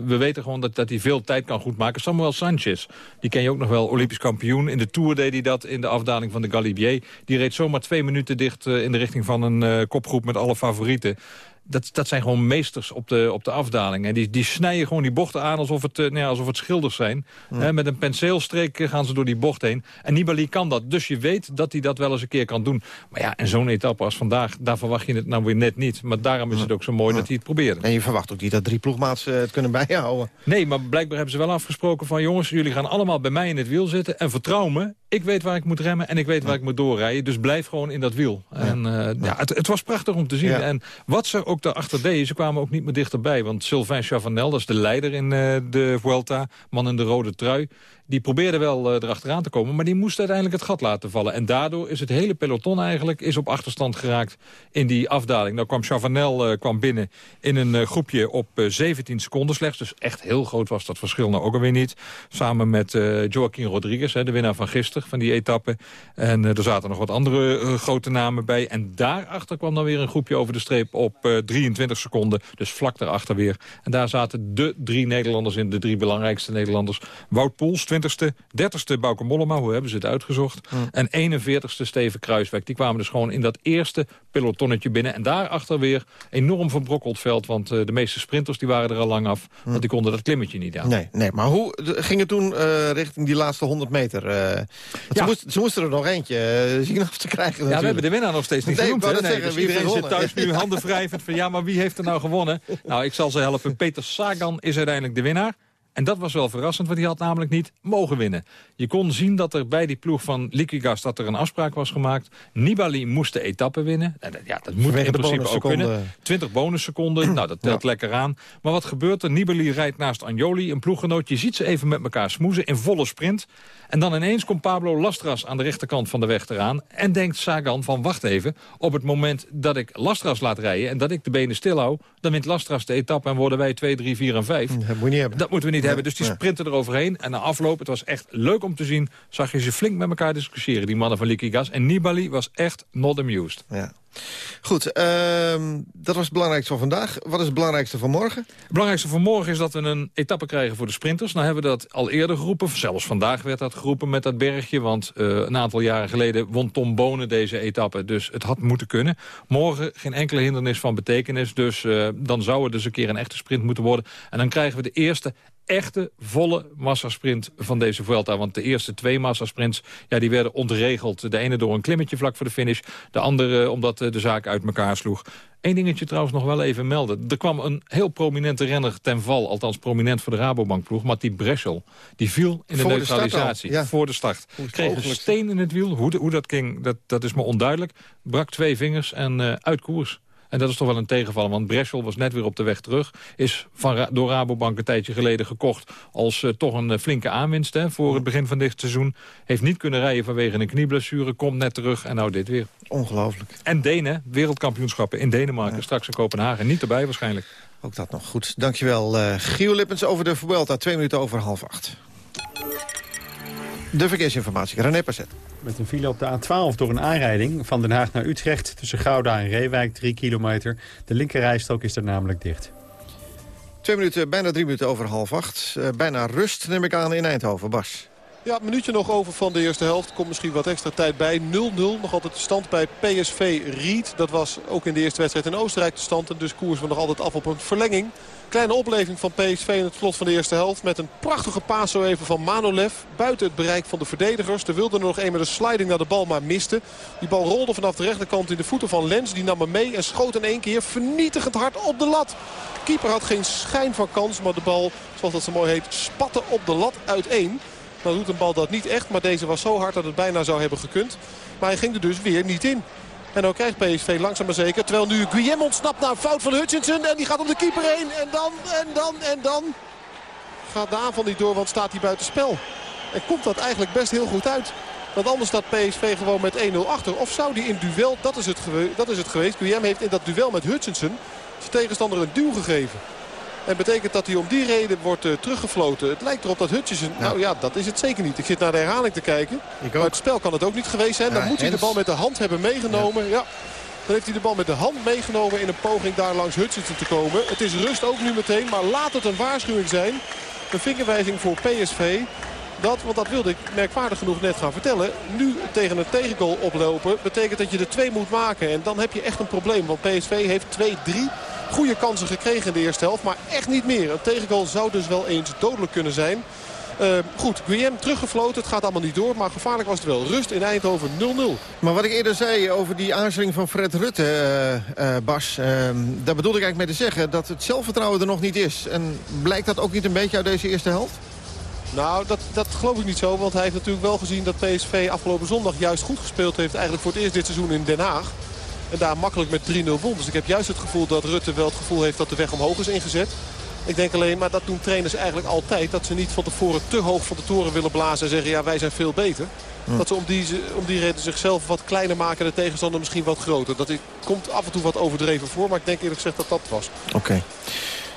Speaker 13: we weten gewoon dat, dat hij veel tijd kan goedmaken. Samuel Sanchez, die ken je ook nog wel, Olympisch kampioen. In de Tour deed hij dat in de afdaling van de Galibier. Die reed zomaar twee minuten dicht in de richting van een kopgroep met alle favorieten dat, dat zijn gewoon meesters op de, op de afdaling. En die, die snijden gewoon die bochten aan alsof het, uh, nou ja, alsof het schilders zijn. met een penseelstreek gaan ze door die bocht heen. En Nibali kan dat. Dus je weet dat hij dat wel eens een keer kan doen. Maar ja, en zo'n etappe als vandaag, daar verwacht je het nou weer net niet. Maar daarom is het ook zo mooi dat hij het probeerde.
Speaker 6: En je verwacht ook niet dat drie ploegmaats het kunnen bijhouden.
Speaker 13: Nee, maar blijkbaar hebben ze wel afgesproken van... jongens, jullie gaan allemaal bij mij in het wiel zitten. En vertrouw me, ik weet waar ik moet remmen en ik weet waar ik moet doorrijden. Dus blijf gewoon in dat wiel. En uh, ja, het, het, was prachtig om te zien. En wat ze ook daarachter deden, ze kwamen ook niet meer dichterbij. Want Sylvain Chavanel, dat is de leider in uh, de Vuelta, man in de rode trui... die probeerde wel uh, erachteraan te komen, maar die moest uiteindelijk het gat laten vallen. En daardoor is het hele peloton eigenlijk is op achterstand geraakt in die afdaling. Nou kwam Chavanel uh, kwam binnen in een groepje op 17 seconden slechts. Dus echt heel groot was dat verschil nou ook alweer niet. Samen met Joaquin Rodriguez, hè, de winnaar van gisteren, van die etappe. En er zaten nog wat andere grote namen bij. En daarachter kwam dan weer een groepje over de streep op 23 seconden. Dus vlak daarachter weer. En daar zaten de drie Nederlanders in, de drie belangrijkste Nederlanders. Wout Poels, 20ste, 30ste Bauke Mollema, hoe hebben ze het uitgezocht? En 41ste Steven Kruiswijk. Die kwamen dus gewoon in dat eerste pelotonnetje binnen. En daarachter weer enorm verbrokkeld veld. Want uh, de meeste sprinters die waren er al lang af. Want die konden dat klimmetje niet aan.
Speaker 6: Nee, nee maar hoe ging het toen uh, richting die laatste 100 meter? Uh, ja. ze, moest, ze, moesten er nog eentje zien af te krijgen natuurlijk.
Speaker 13: Ja, we hebben de winnaar nog steeds niet nee, genoemd. Nee, dus iedereen zit thuis nu handen wrijvend van... ja, maar wie heeft er nou gewonnen? Nou, ik zal ze helpen. Peter Sagan is uiteindelijk de winnaar. En dat was wel verrassend, want hij had namelijk niet mogen winnen. Je kon zien dat er bij die ploeg van Liquigas dat er een afspraak was gemaakt. Nibali moest de etappe winnen. Ja, dat moet in principe ook kunnen. 20 bonusseconden, nou dat telt lekker aan. Maar wat gebeurt er? Nibali rijdt naast Anjoli, een ploeggenoot. Je ziet ze even met elkaar smoezen in volle sprint. En dan ineens komt Pablo Lastras aan de rechterkant van de weg eraan. En denkt Sagan van wacht even, op het moment dat ik Lastras laat rijden... en dat ik de benen stil hou, dan wint Lastras de etappe... en worden wij 2, 3, 4 en 5.
Speaker 6: Dat moet je niet hebben.
Speaker 13: Dat moeten we niet hebben. Dus die sprinten eroverheen. En na afloop, het was echt leuk om te zien... zag je ze flink met elkaar discussiëren, die mannen van Liquigas. En Nibali was echt not amused.
Speaker 6: Ja. Goed, uh, dat was het belangrijkste van vandaag. Wat is het belangrijkste van morgen?
Speaker 13: Het belangrijkste van morgen is dat we een etappe krijgen voor de sprinters. Nou hebben we dat al eerder geroepen. Zelfs vandaag werd dat geroepen met dat bergje. Want uh, een aantal jaren geleden won Tom Bonen deze etappe. Dus het had moeten kunnen. Morgen geen enkele hindernis van betekenis. Dus uh, dan zou het dus een keer een echte sprint moeten worden. En dan krijgen we de eerste echte volle massasprint van deze Vuelta. Want de eerste twee massasprints ja, die werden ontregeld. De ene door een klimmetje vlak voor de finish. De andere omdat de zaak uit elkaar sloeg. Eén dingetje trouwens nog wel even melden. Er kwam een heel prominente renner ten val. Althans prominent voor de Rabobankploeg. Matti Breschel. Die viel in de neutralisatie. voor de start. Kreeg een steen in het wiel. Hoe, hoe dat ging, dat, dat is me onduidelijk. Brak twee vingers en uh, uit koers. En dat is toch wel een tegenval, want Breschel was net weer op de weg terug. Is van, door Rabobank een tijdje geleden gekocht als uh, toch een uh, flinke aanwinst hè, voor het begin van dit seizoen. Heeft niet kunnen rijden vanwege een knieblessure, komt net terug en nou dit weer.
Speaker 6: Ongelooflijk.
Speaker 13: En Denen, wereldkampioenschappen in Denemarken, ja. straks in Kopenhagen. Niet erbij waarschijnlijk.
Speaker 6: Ook dat nog goed. Dankjewel, uh, Gio Lippens over de Vuelta. Twee minuten over half acht. De verkeersinformatie, René Passet.
Speaker 14: Met een file op de A12 door een aanrijding van Den Haag naar Utrecht... tussen Gouda en Reewijk, 3 kilometer. De linkerrijstrook is er namelijk dicht.
Speaker 6: Twee minuten, bijna drie minuten over half acht. Uh, bijna rust, neem ik aan, in Eindhoven. Bas.
Speaker 8: Ja, een minuutje nog over van de eerste helft. Komt misschien wat extra tijd bij. 0-0. Nog altijd de stand bij PSV Ried. Dat was ook in de eerste wedstrijd in Oostenrijk de stand. En dus koers we nog altijd af op een verlenging. Kleine opleving van PSV in het slot van de eerste helft. Met een prachtige paas zo even van Manolev. Buiten het bereik van de verdedigers. Er wilde nog een met een sliding naar de bal maar miste. Die bal rolde vanaf de rechterkant in de voeten van Lens. Die nam hem mee en schoot in één keer vernietigend hard op de lat. De keeper had geen schijn van kans. Maar de bal, zoals dat zo mooi heet, spatte op de lat uiteen. Dan doet een bal dat niet echt. Maar deze was zo hard dat het bijna zou hebben gekund. Maar hij ging er dus weer niet in. En dan krijgt PSV langzaam maar zeker. Terwijl nu Guillem ontsnapt naar een fout van Hutchinson. En die gaat om de keeper heen. En dan, en dan, en dan gaat de aanval niet door, want staat hij buiten spel. En komt dat eigenlijk best heel goed uit. Want anders staat PSV gewoon met 1-0 achter. Of zou die in duel, dat is, het dat is het geweest. Guillem heeft in dat duel met Hutchinson zijn tegenstander een duw gegeven. En betekent dat hij om die reden wordt uh, teruggefloten. Het lijkt erop dat Hutchison... Ja. Nou ja, dat is het zeker niet. Ik zit naar de herhaling te kijken. Maar het spel kan het ook niet geweest zijn. Ja, Dan moet hij de bal met de hand hebben meegenomen. Ja. Dan heeft hij de bal met de hand meegenomen in een poging daar langs Hutchinson te komen. Het is rust ook nu meteen. Maar laat het een waarschuwing zijn. Een vingerwijzing voor PSV. Dat, want dat wilde ik merkwaardig genoeg net gaan vertellen. Nu tegen een tegengoal oplopen betekent dat je er twee moet maken. En dan heb je echt een probleem. Want PSV heeft 2-3 goede kansen gekregen in de eerste helft. Maar echt niet meer. Een tegengoal zou dus wel eens dodelijk kunnen zijn. Uh, goed, Guillem teruggefloten. Het gaat allemaal niet door. Maar gevaarlijk was het wel. Rust in Eindhoven 0-0.
Speaker 6: Maar wat ik eerder zei over die aarzeling van Fred Rutte, uh, uh, Bas. daar bedoelde ik eigenlijk mee te zeggen dat het zelfvertrouwen er nog niet is. En blijkt dat ook niet een beetje uit deze eerste helft?
Speaker 8: Nou, dat, dat geloof ik niet zo. Want hij heeft natuurlijk wel gezien dat PSV afgelopen zondag juist goed gespeeld heeft. Eigenlijk voor het eerst dit seizoen in Den Haag. En daar makkelijk met 3-0 won. Dus ik heb juist het gevoel dat Rutte wel het gevoel heeft dat de weg omhoog is ingezet. Ik denk alleen, maar dat doen trainers eigenlijk altijd. Dat ze niet van tevoren te hoog van de toren willen blazen en zeggen... ja, wij zijn veel beter. Hm. Dat ze om die, om die reden zichzelf wat kleiner maken... en de tegenstander misschien wat groter. Dat komt af en toe wat overdreven voor. Maar ik denk eerlijk gezegd dat dat was.
Speaker 6: Oké.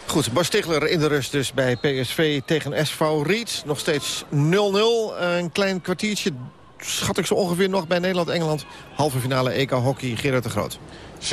Speaker 6: Goed, Bas Stigler in de rust dus bij PSV tegen SV Riet. Nog steeds 0-0. Een klein kwartiertje schat ik zo ongeveer nog bij Nederland-Engeland. Halve finale EK hockey, Gerard de Groot.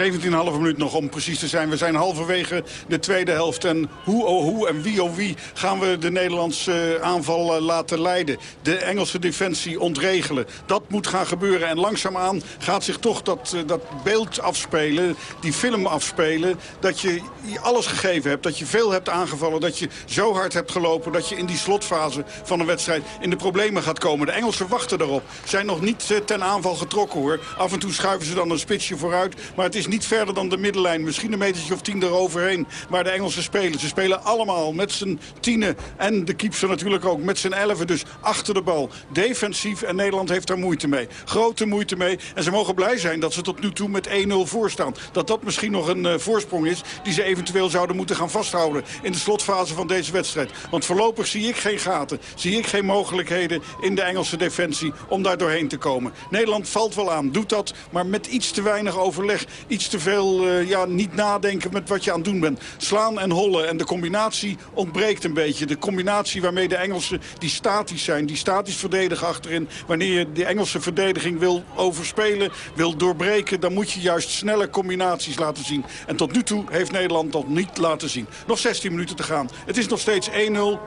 Speaker 7: 17,5 minuut nog om precies te zijn. We zijn halverwege de tweede helft. En hoe oh hoe en wie oh wie gaan we de Nederlandse eh, aanval eh, laten leiden. De Engelse defensie ontregelen. Dat moet gaan gebeuren. En langzaamaan gaat zich toch dat, eh, dat beeld afspelen. Die film afspelen. Dat je alles gegeven hebt. Dat je veel hebt aangevallen. Dat je zo hard hebt gelopen. Dat je in die slotfase van een wedstrijd in de problemen gaat komen. De Engelsen wachten daarop. Zijn nog niet ten aanval getrokken hoor. Af en toe schuiven ze dan een spitsje vooruit. Maar het is niet verder dan de middenlijn. Misschien een metertje of tien eroverheen. Maar de Engelsen spelen. Ze spelen allemaal met z'n tienen. En de keeper natuurlijk ook met z'n elfen. Dus achter de bal. Defensief. En Nederland heeft daar moeite mee. Grote moeite mee. En ze mogen blij zijn dat ze tot nu toe met 1-0 voorstaan. Dat dat misschien nog een uh, voorsprong is die ze eventueel zouden moeten gaan vasthouden. In de slotfase van deze wedstrijd. Want voorlopig zie ik geen gaten. Zie ik geen mogelijkheden in de Engelse defensie om daar doorheen te komen. Nederland valt wel aan. Doet dat. Maar met iets te weinig overleg iets te veel uh, ja, niet nadenken met wat je aan het doen bent. Slaan en hollen. En de combinatie ontbreekt een beetje. De combinatie waarmee de Engelsen die statisch zijn. Die statisch verdedigen achterin. Wanneer je de Engelse verdediging wil overspelen, wil doorbreken... dan moet je juist snelle combinaties laten zien. En tot nu toe heeft Nederland dat niet laten zien. Nog 16 minuten te gaan. Het is nog steeds 1-0,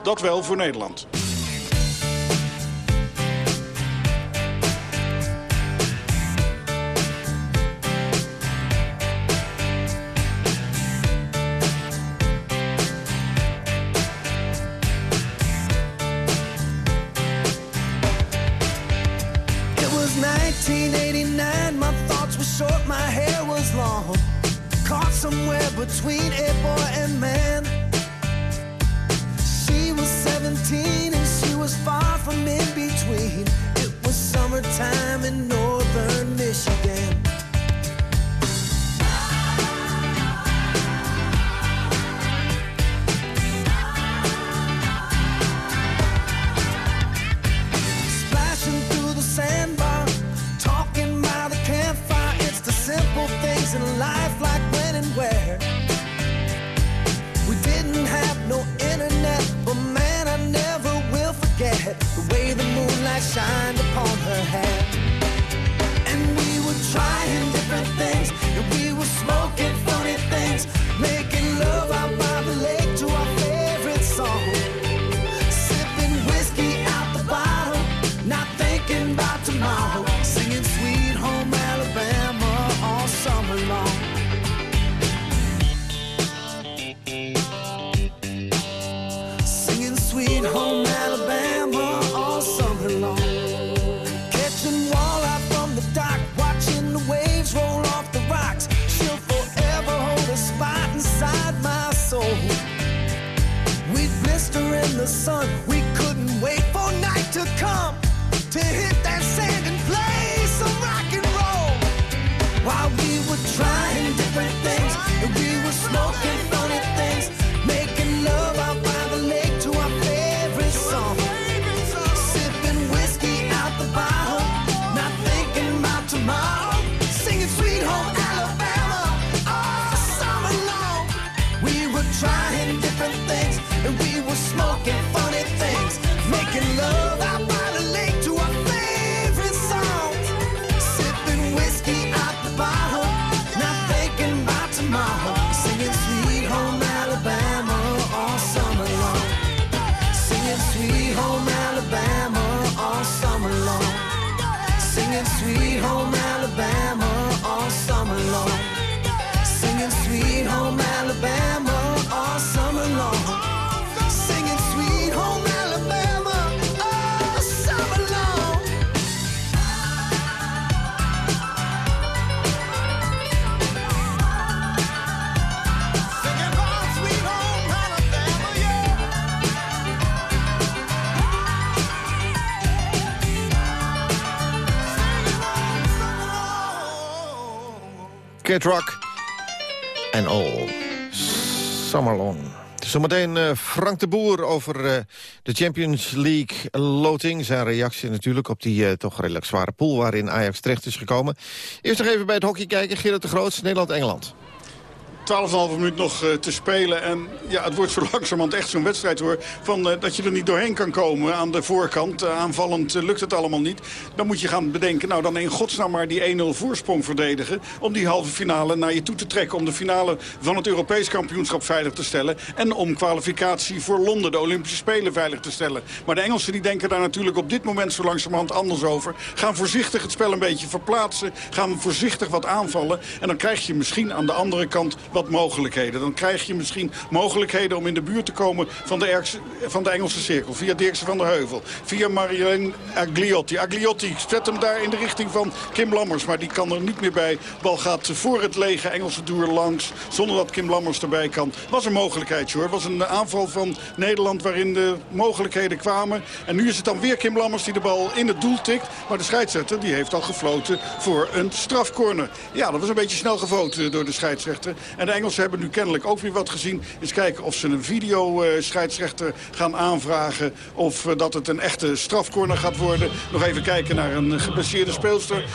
Speaker 7: dat wel voor Nederland.
Speaker 6: Kid Rock en All Summer Long. Zometeen uh, Frank de Boer over uh, de Champions League loting. Zijn reactie natuurlijk op die uh, toch redelijk zware pool waarin Ajax terecht is gekomen. Eerst nog even bij het hockey kijken. Gerrit de Groot, Nederland-Engeland.
Speaker 7: 12,5 minuut nog uh, te spelen. En ja, het wordt zo langzamerhand echt zo'n wedstrijd hoor. Van, uh, dat je er niet doorheen kan komen aan de voorkant. Uh, aanvallend lukt het allemaal niet. Dan moet je gaan bedenken, nou dan in godsnaam maar die 1-0 voorsprong verdedigen. Om die halve finale naar je toe te trekken. Om de finale van het Europees kampioenschap veilig te stellen. En om kwalificatie voor Londen, de Olympische Spelen, veilig te stellen. Maar de Engelsen die denken daar natuurlijk op dit moment zo langzamerhand anders over. Gaan voorzichtig het spel een beetje verplaatsen. Gaan voorzichtig wat aanvallen. En dan krijg je misschien aan de andere kant mogelijkheden. Dan krijg je misschien mogelijkheden om in de buurt te komen van de, Erkse, van de Engelse cirkel. Via Dirkse van der Heuvel. Via Marjolein Agliotti. Agliotti zet hem daar in de richting van Kim Lammers. Maar die kan er niet meer bij. Bal gaat voor het lege Engelse doer langs. Zonder dat Kim Lammers erbij kan. Was een mogelijkheid hoor. Was een aanval van Nederland waarin de mogelijkheden kwamen. En nu is het dan weer Kim Lammers die de bal in het doel tikt. Maar de scheidsrechter die heeft al gefloten voor een strafcorner. Ja, dat was een beetje snel gefloten door de scheidsrechter. En de Engelsen hebben nu kennelijk ook weer wat gezien. Eens kijken of ze een video-scheidsrechter gaan aanvragen. Of eh, dat het een echte strafcorner gaat worden. Nog even kijken naar een geblesseerde speelster.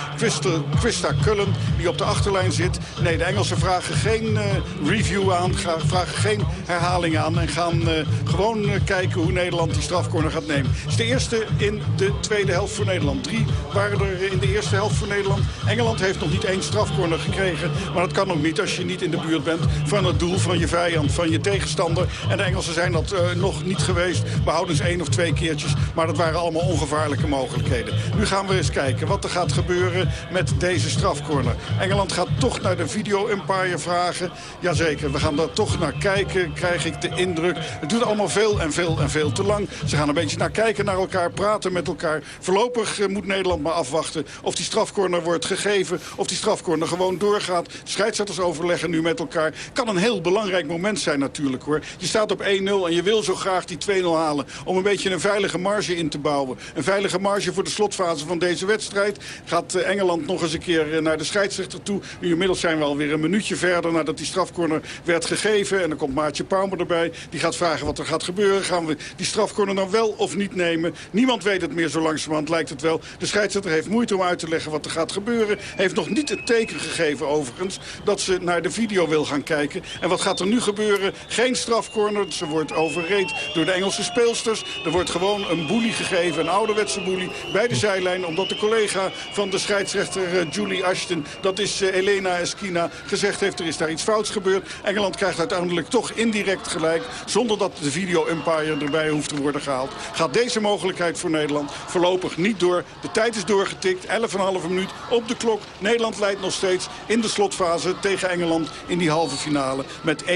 Speaker 7: Christa Cullen, die op de achterlijn zit. Nee, de Engelsen vragen geen uh, review aan. Vragen geen herhaling aan. En gaan gewoon kijken hoe Nederland die strafcorner gaat nemen. Het is de eerste in de tweede helft voor Nederland. Drie waren er in de eerste helft voor Nederland. Engeland heeft nog niet één strafcorner gekregen. Maar dat kan ook niet als je niet in de buurt van het doel van je vijand, van je tegenstander. En de Engelsen zijn dat uh, nog niet geweest. Behoudens één of twee keertjes. Maar dat waren allemaal ongevaarlijke mogelijkheden. Nu gaan we eens kijken wat er gaat gebeuren met deze strafcorner. Engeland gaat toch naar de video-umpire vragen. Jazeker, we gaan daar toch naar kijken, krijg ik de indruk. Het doet allemaal veel en veel en veel te lang. Ze gaan een beetje naar kijken naar elkaar, praten met elkaar. Voorlopig uh, moet Nederland maar afwachten of die strafcorner wordt gegeven. Of die strafcorner gewoon doorgaat. Scheidsrechters overleggen nu met elkaar. Kan een heel belangrijk moment zijn natuurlijk hoor. Je staat op 1-0 en je wil zo graag die 2-0 halen. Om een beetje een veilige marge in te bouwen. Een veilige marge voor de slotfase van deze wedstrijd. Gaat eh, Engeland nog eens een keer eh, naar de scheidsrechter toe. Nu inmiddels zijn we alweer een minuutje verder nadat die strafcorner werd gegeven. En dan komt Maartje Pauwmer erbij. Die gaat vragen wat er gaat gebeuren. Gaan we die strafcorner nou wel of niet nemen? Niemand weet het meer zo langzamerhand lijkt het wel. De scheidsrechter heeft moeite om uit te leggen wat er gaat gebeuren. Heeft nog niet het teken gegeven overigens dat ze naar de video wil gaan kijken. En wat gaat er nu gebeuren? Geen strafcorner. Ze wordt overreed door de Engelse speelsters. Er wordt gewoon een boelie gegeven, een ouderwetse boelie, bij de zijlijn. Omdat de collega van de scheidsrechter uh, Julie Ashton, dat is uh, Elena Eskina, gezegd heeft er is daar iets fouts gebeurd. Engeland krijgt uiteindelijk toch indirect gelijk. Zonder dat de video-umpire erbij hoeft te worden gehaald. Gaat deze mogelijkheid voor Nederland voorlopig niet door. De tijd is doorgetikt. 11,5 minuut op de klok. Nederland leidt nog steeds in de slotfase tegen Engeland in die halve finale met 1-0.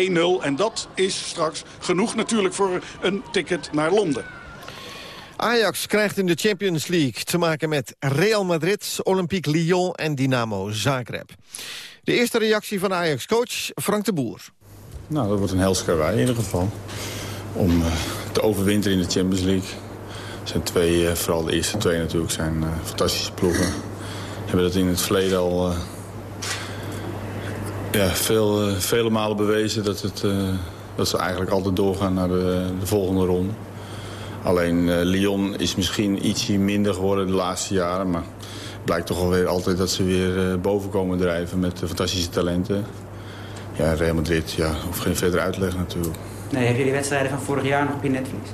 Speaker 7: En dat is straks genoeg natuurlijk voor een ticket naar Londen.
Speaker 6: Ajax krijgt in de Champions League te maken met Real Madrid, Olympique Lyon en Dynamo Zagreb. De eerste reactie van Ajax-coach Frank de Boer.
Speaker 15: Nou, dat wordt een helskarwei in ieder geval. Om uh, te overwinteren in de Champions League. zijn twee, uh, vooral de eerste twee natuurlijk, zijn uh, fantastische ploegen. Hebben dat in het verleden al ja, veel, vele malen bewezen dat, het, dat ze eigenlijk altijd doorgaan naar de, de volgende ronde. Alleen uh, Lyon is misschien ietsje minder geworden de laatste jaren. Maar het blijkt toch alweer altijd dat ze weer boven komen drijven met fantastische talenten. Ja, Real Madrid, ja, hoef geen verder uitleg natuurlijk.
Speaker 16: Nee, heb je die wedstrijden van vorig jaar nog op je netvlies?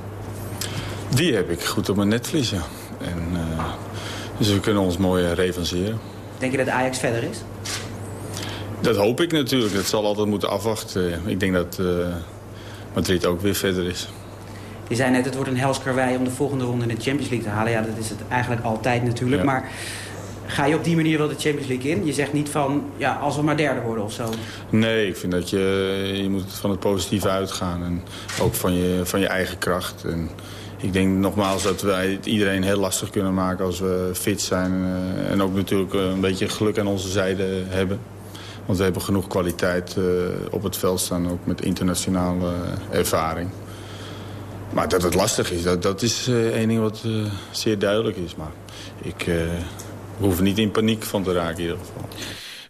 Speaker 15: Die heb ik goed op mijn netvlies, ja. En, dus we kunnen ons mooi revanceren.
Speaker 16: Denk je dat Ajax verder is?
Speaker 15: Dat hoop ik natuurlijk. Dat zal altijd moeten afwachten. Ik denk dat Madrid ook weer verder is.
Speaker 16: Je zei net, het wordt een helskarwei om de volgende ronde in de Champions League te halen. Ja, dat is het eigenlijk altijd natuurlijk. Ja. Maar ga je op die manier wel de Champions League in? Je zegt niet van, ja, als we maar derde worden of zo.
Speaker 15: Nee, ik vind dat je, je moet van het positieve uitgaan. En ook van je, van je eigen kracht. En ik denk nogmaals dat wij het iedereen heel lastig kunnen maken als we fit zijn. En ook natuurlijk een beetje geluk aan onze zijde hebben. Want we hebben genoeg kwaliteit op het veld staan, ook met internationale ervaring. Maar dat het lastig is, dat, dat is uh, één ding wat zeer duidelijk is. Maar ik hoef niet in paniek van te raken in ieder geval.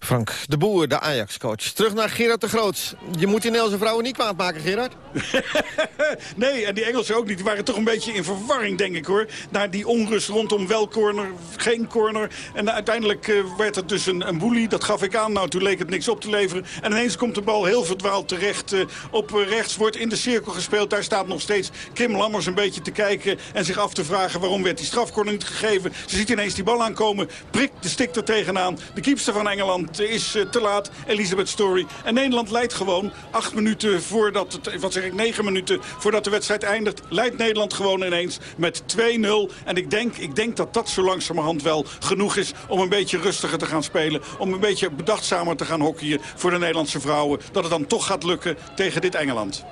Speaker 6: Frank de Boer, de Ajax-coach. Terug naar Gerard de Groot. Je moet die Nederlandse vrouwen niet kwaad maken, Gerard.
Speaker 17: nee, en die Engelsen ook niet. Die waren toch een beetje in verwarring, denk ik, hoor. Naar die onrust rondom wel corner, geen corner. En uiteindelijk uh, werd het dus een, een boelie. Dat gaf ik aan. Nou, toen leek het niks op te leveren. En ineens komt de bal heel verdwaald terecht. Uh, op uh, rechts wordt in de cirkel gespeeld. Daar staat nog steeds Kim Lammers een beetje te kijken... en zich af te vragen waarom werd die strafcorner niet gegeven. Ze ziet ineens die bal aankomen. Prikt de stik er tegenaan. De keepster van Engeland is te laat. Elizabeth Story. En Nederland leidt gewoon acht minuten voordat het... wat zeg ik, negen minuten voordat de wedstrijd eindigt... leidt Nederland gewoon ineens met 2-0. En ik denk, ik denk dat dat zo langzamerhand wel genoeg is... om een beetje rustiger te gaan spelen. Om een beetje bedachtzamer te gaan hockeyen voor de Nederlandse vrouwen. Dat het dan toch gaat lukken tegen dit Engeland.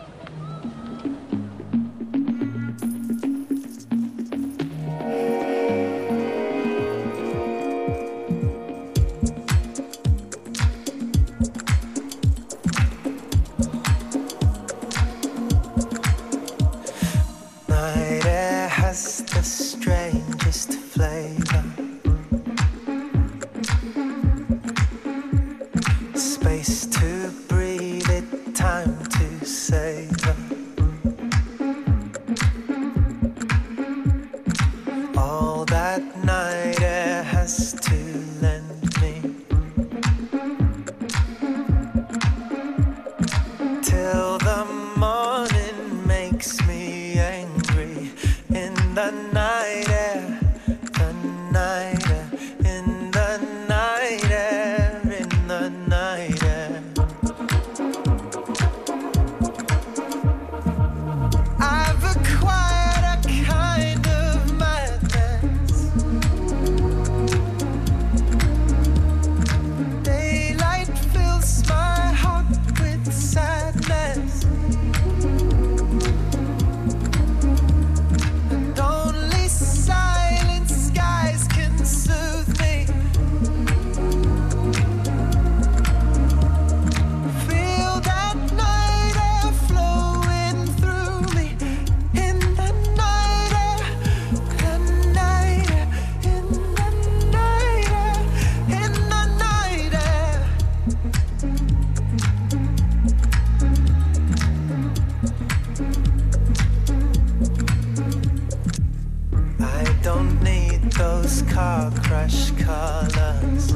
Speaker 17: our crush colors.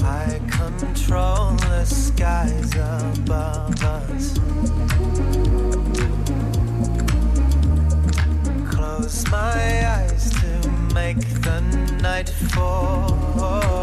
Speaker 17: I control the skies above us. Close my eyes to make the night fall.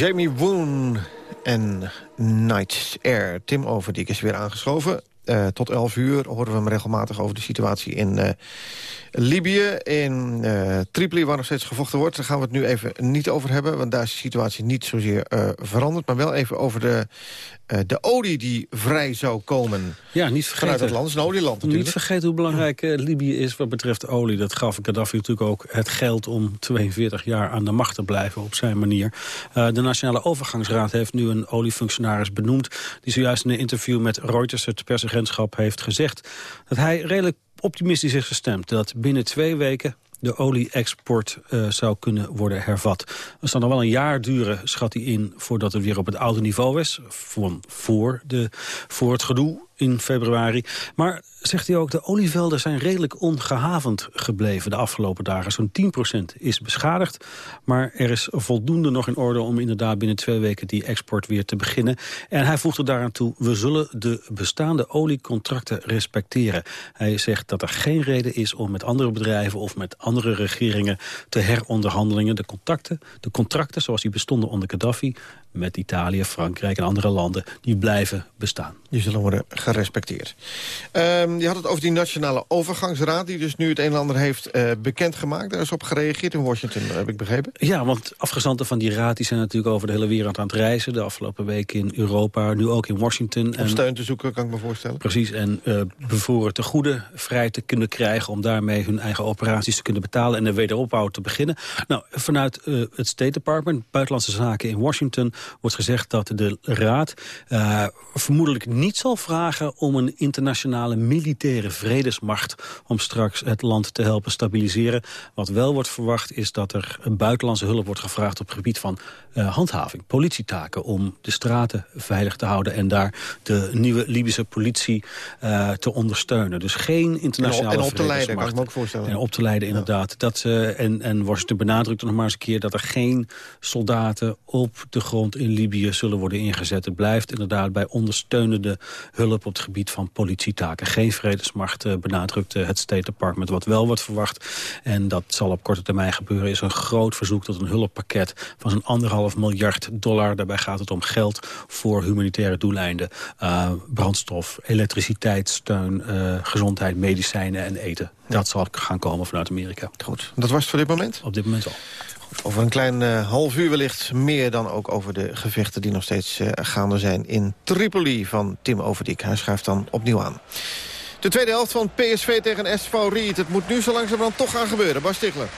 Speaker 6: Jamie Woon en Night Air. Tim Overdiek is weer aangeschoven. Uh, tot 11 uur horen we hem regelmatig over de situatie in uh, Libië. In uh, Tripoli, waar nog steeds gevochten wordt. Daar gaan we het nu even niet over hebben. Want daar is de situatie niet zozeer veranderd. Maar wel even over de, de olie die vrij zou komen.
Speaker 10: Ja, niet vergeten.
Speaker 6: Vanuit het land. Het is een olieland natuurlijk.
Speaker 10: Niet vergeten hoe belangrijk Libië is wat betreft olie. Dat gaf Gaddafi natuurlijk ook het geld om 42 jaar aan de macht te blijven op zijn manier. de Nationale Overgangsraad heeft nu een oliefunctionaris benoemd... die zojuist in een interview met Reuters, het persagentschap, heeft gezegd... dat hij redelijk optimistisch is gestemd. Dat binnen twee weken de olie-export uh, zou kunnen worden hervat. Het zal nog wel een jaar duren, schat hij in, voordat het weer op het oude niveau is. Voor, voor, de, voor het gedoe in februari. Maar zegt hij ook, de olievelden zijn redelijk ongehavend gebleven de afgelopen dagen. Zo'n 10% is beschadigd, maar er is voldoende nog in orde om inderdaad binnen twee weken die export weer te beginnen. En hij voegt er daaraan toe, we zullen de bestaande oliecontracten respecteren. Hij zegt dat er geen reden is om met andere bedrijven of met andere regeringen te heronderhandelingen. De contacten, de contracten zoals die bestonden onder Gaddafi, met Italië, Frankrijk en andere landen, die blijven bestaan.
Speaker 6: Die zullen worden gerespecteerd. Um, je had het over die Nationale Overgangsraad... die dus nu het een en ander heeft uh, bekendgemaakt. Daar is op gereageerd in Washington, heb ik begrepen.
Speaker 10: Ja, want afgezanten van die raad die zijn natuurlijk over de hele wereld aan het reizen. De afgelopen week in Europa, nu ook in Washington.
Speaker 6: Om steun te zoeken, kan ik me voorstellen.
Speaker 10: Precies, en uh, bevoren te goede vrij te kunnen krijgen... om daarmee hun eigen operaties te kunnen betalen... en de wederopbouw te beginnen. Nou, vanuit uh, het State Department, Buitenlandse Zaken in Washington... wordt gezegd dat de raad vermoedelijk niet zal vragen... om een internationale militaire vredesmacht... om straks het land te helpen stabiliseren. Wat wel wordt verwacht is dat er een buitenlandse hulp wordt gevraagd... op het gebied van uh, handhaving, politietaken... om de straten veilig te houden... en daar de nieuwe Libische politie uh, te ondersteunen. Dus geen internationale
Speaker 6: En op te leiden, kan ik me ook voorstellen.
Speaker 10: En op te leiden, inderdaad. Ja. Dat, uh, en, en Washington benadrukt nog maar eens een keer... dat er geen soldaten op de grond in Libië zullen worden ingezet. Het blijft inderdaad bij ondersteunende hulp op het gebied van politietaken. Geen vredesmacht uh, benadrukt het State Department. Wat wel wordt verwacht, en dat zal op korte termijn gebeuren... is een groot verzoek tot een hulppakket van zo'n anderhalf miljard dollar. Daarbij gaat het om geld voor humanitaire doeleinden. Uh, brandstof, elektriciteitssteun, uh, gezondheid, medicijnen en eten. Ja. Dat zal gaan komen vanuit Amerika.
Speaker 6: Goed, dat was het voor dit moment?
Speaker 10: Op dit moment al.
Speaker 6: Over een klein uh, half uur wellicht meer dan ook over de gevechten... die nog steeds uh, gaande zijn in Tripoli van Tim Overdiek. Hij schuift dan opnieuw aan. De tweede helft van PSV tegen SV Riet. Het moet nu zo langzamerhand toch gaan gebeuren. Bas Stigler.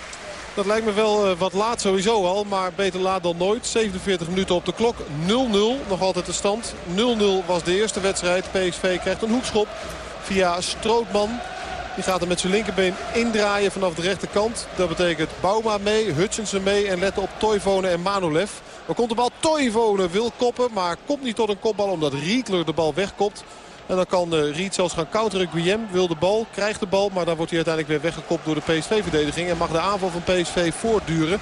Speaker 8: Dat lijkt me wel uh, wat laat sowieso al, maar beter laat dan nooit. 47 minuten op de klok, 0-0 nog altijd de stand. 0-0 was de eerste wedstrijd. PSV krijgt een hoekschop via Strootman. Die gaat er met zijn linkerbeen indraaien vanaf de rechterkant. Dat betekent Bouma mee, Hutchinson mee en let op Toivonen en Manolev. Dan komt de bal Toivonen, wil koppen, maar komt niet tot een kopbal omdat Rietler de bal wegkopt. En dan kan uh, Riet zelfs gaan counteren. Guillem wil de bal, krijgt de bal. Maar dan wordt hij uiteindelijk weer weggekopt door de PSV-verdediging. En mag de aanval van PSV voortduren.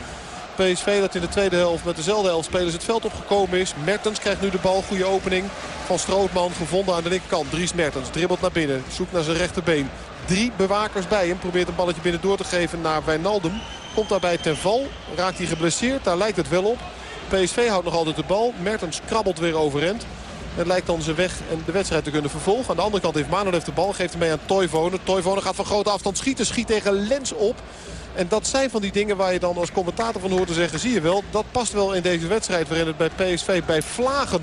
Speaker 8: PSV dat in de tweede helft met dezelfde elf spelers het veld opgekomen is. Mertens krijgt nu de bal. Goede opening van Strootman. Gevonden aan de linkerkant. Dries Mertens dribbelt naar binnen. Zoekt naar zijn rechterbeen. Drie bewakers bij hem. Probeert een balletje binnen door te geven naar Wijnaldum. Komt daarbij ten val. Raakt hij geblesseerd. Daar lijkt het wel op. PSV houdt nog altijd de bal. Mertens krabbelt weer overend. Het lijkt dan zijn weg en de wedstrijd te kunnen vervolgen. Aan de andere kant heeft Manolev de bal. Geeft hem mee aan Toivonen. Toivonen gaat van grote afstand schieten. Schiet tegen Lens op. En dat zijn van die dingen waar je dan als commentator van hoort te zeggen... zie je wel, dat past wel in deze wedstrijd... waarin het bij PSV bij Vlagen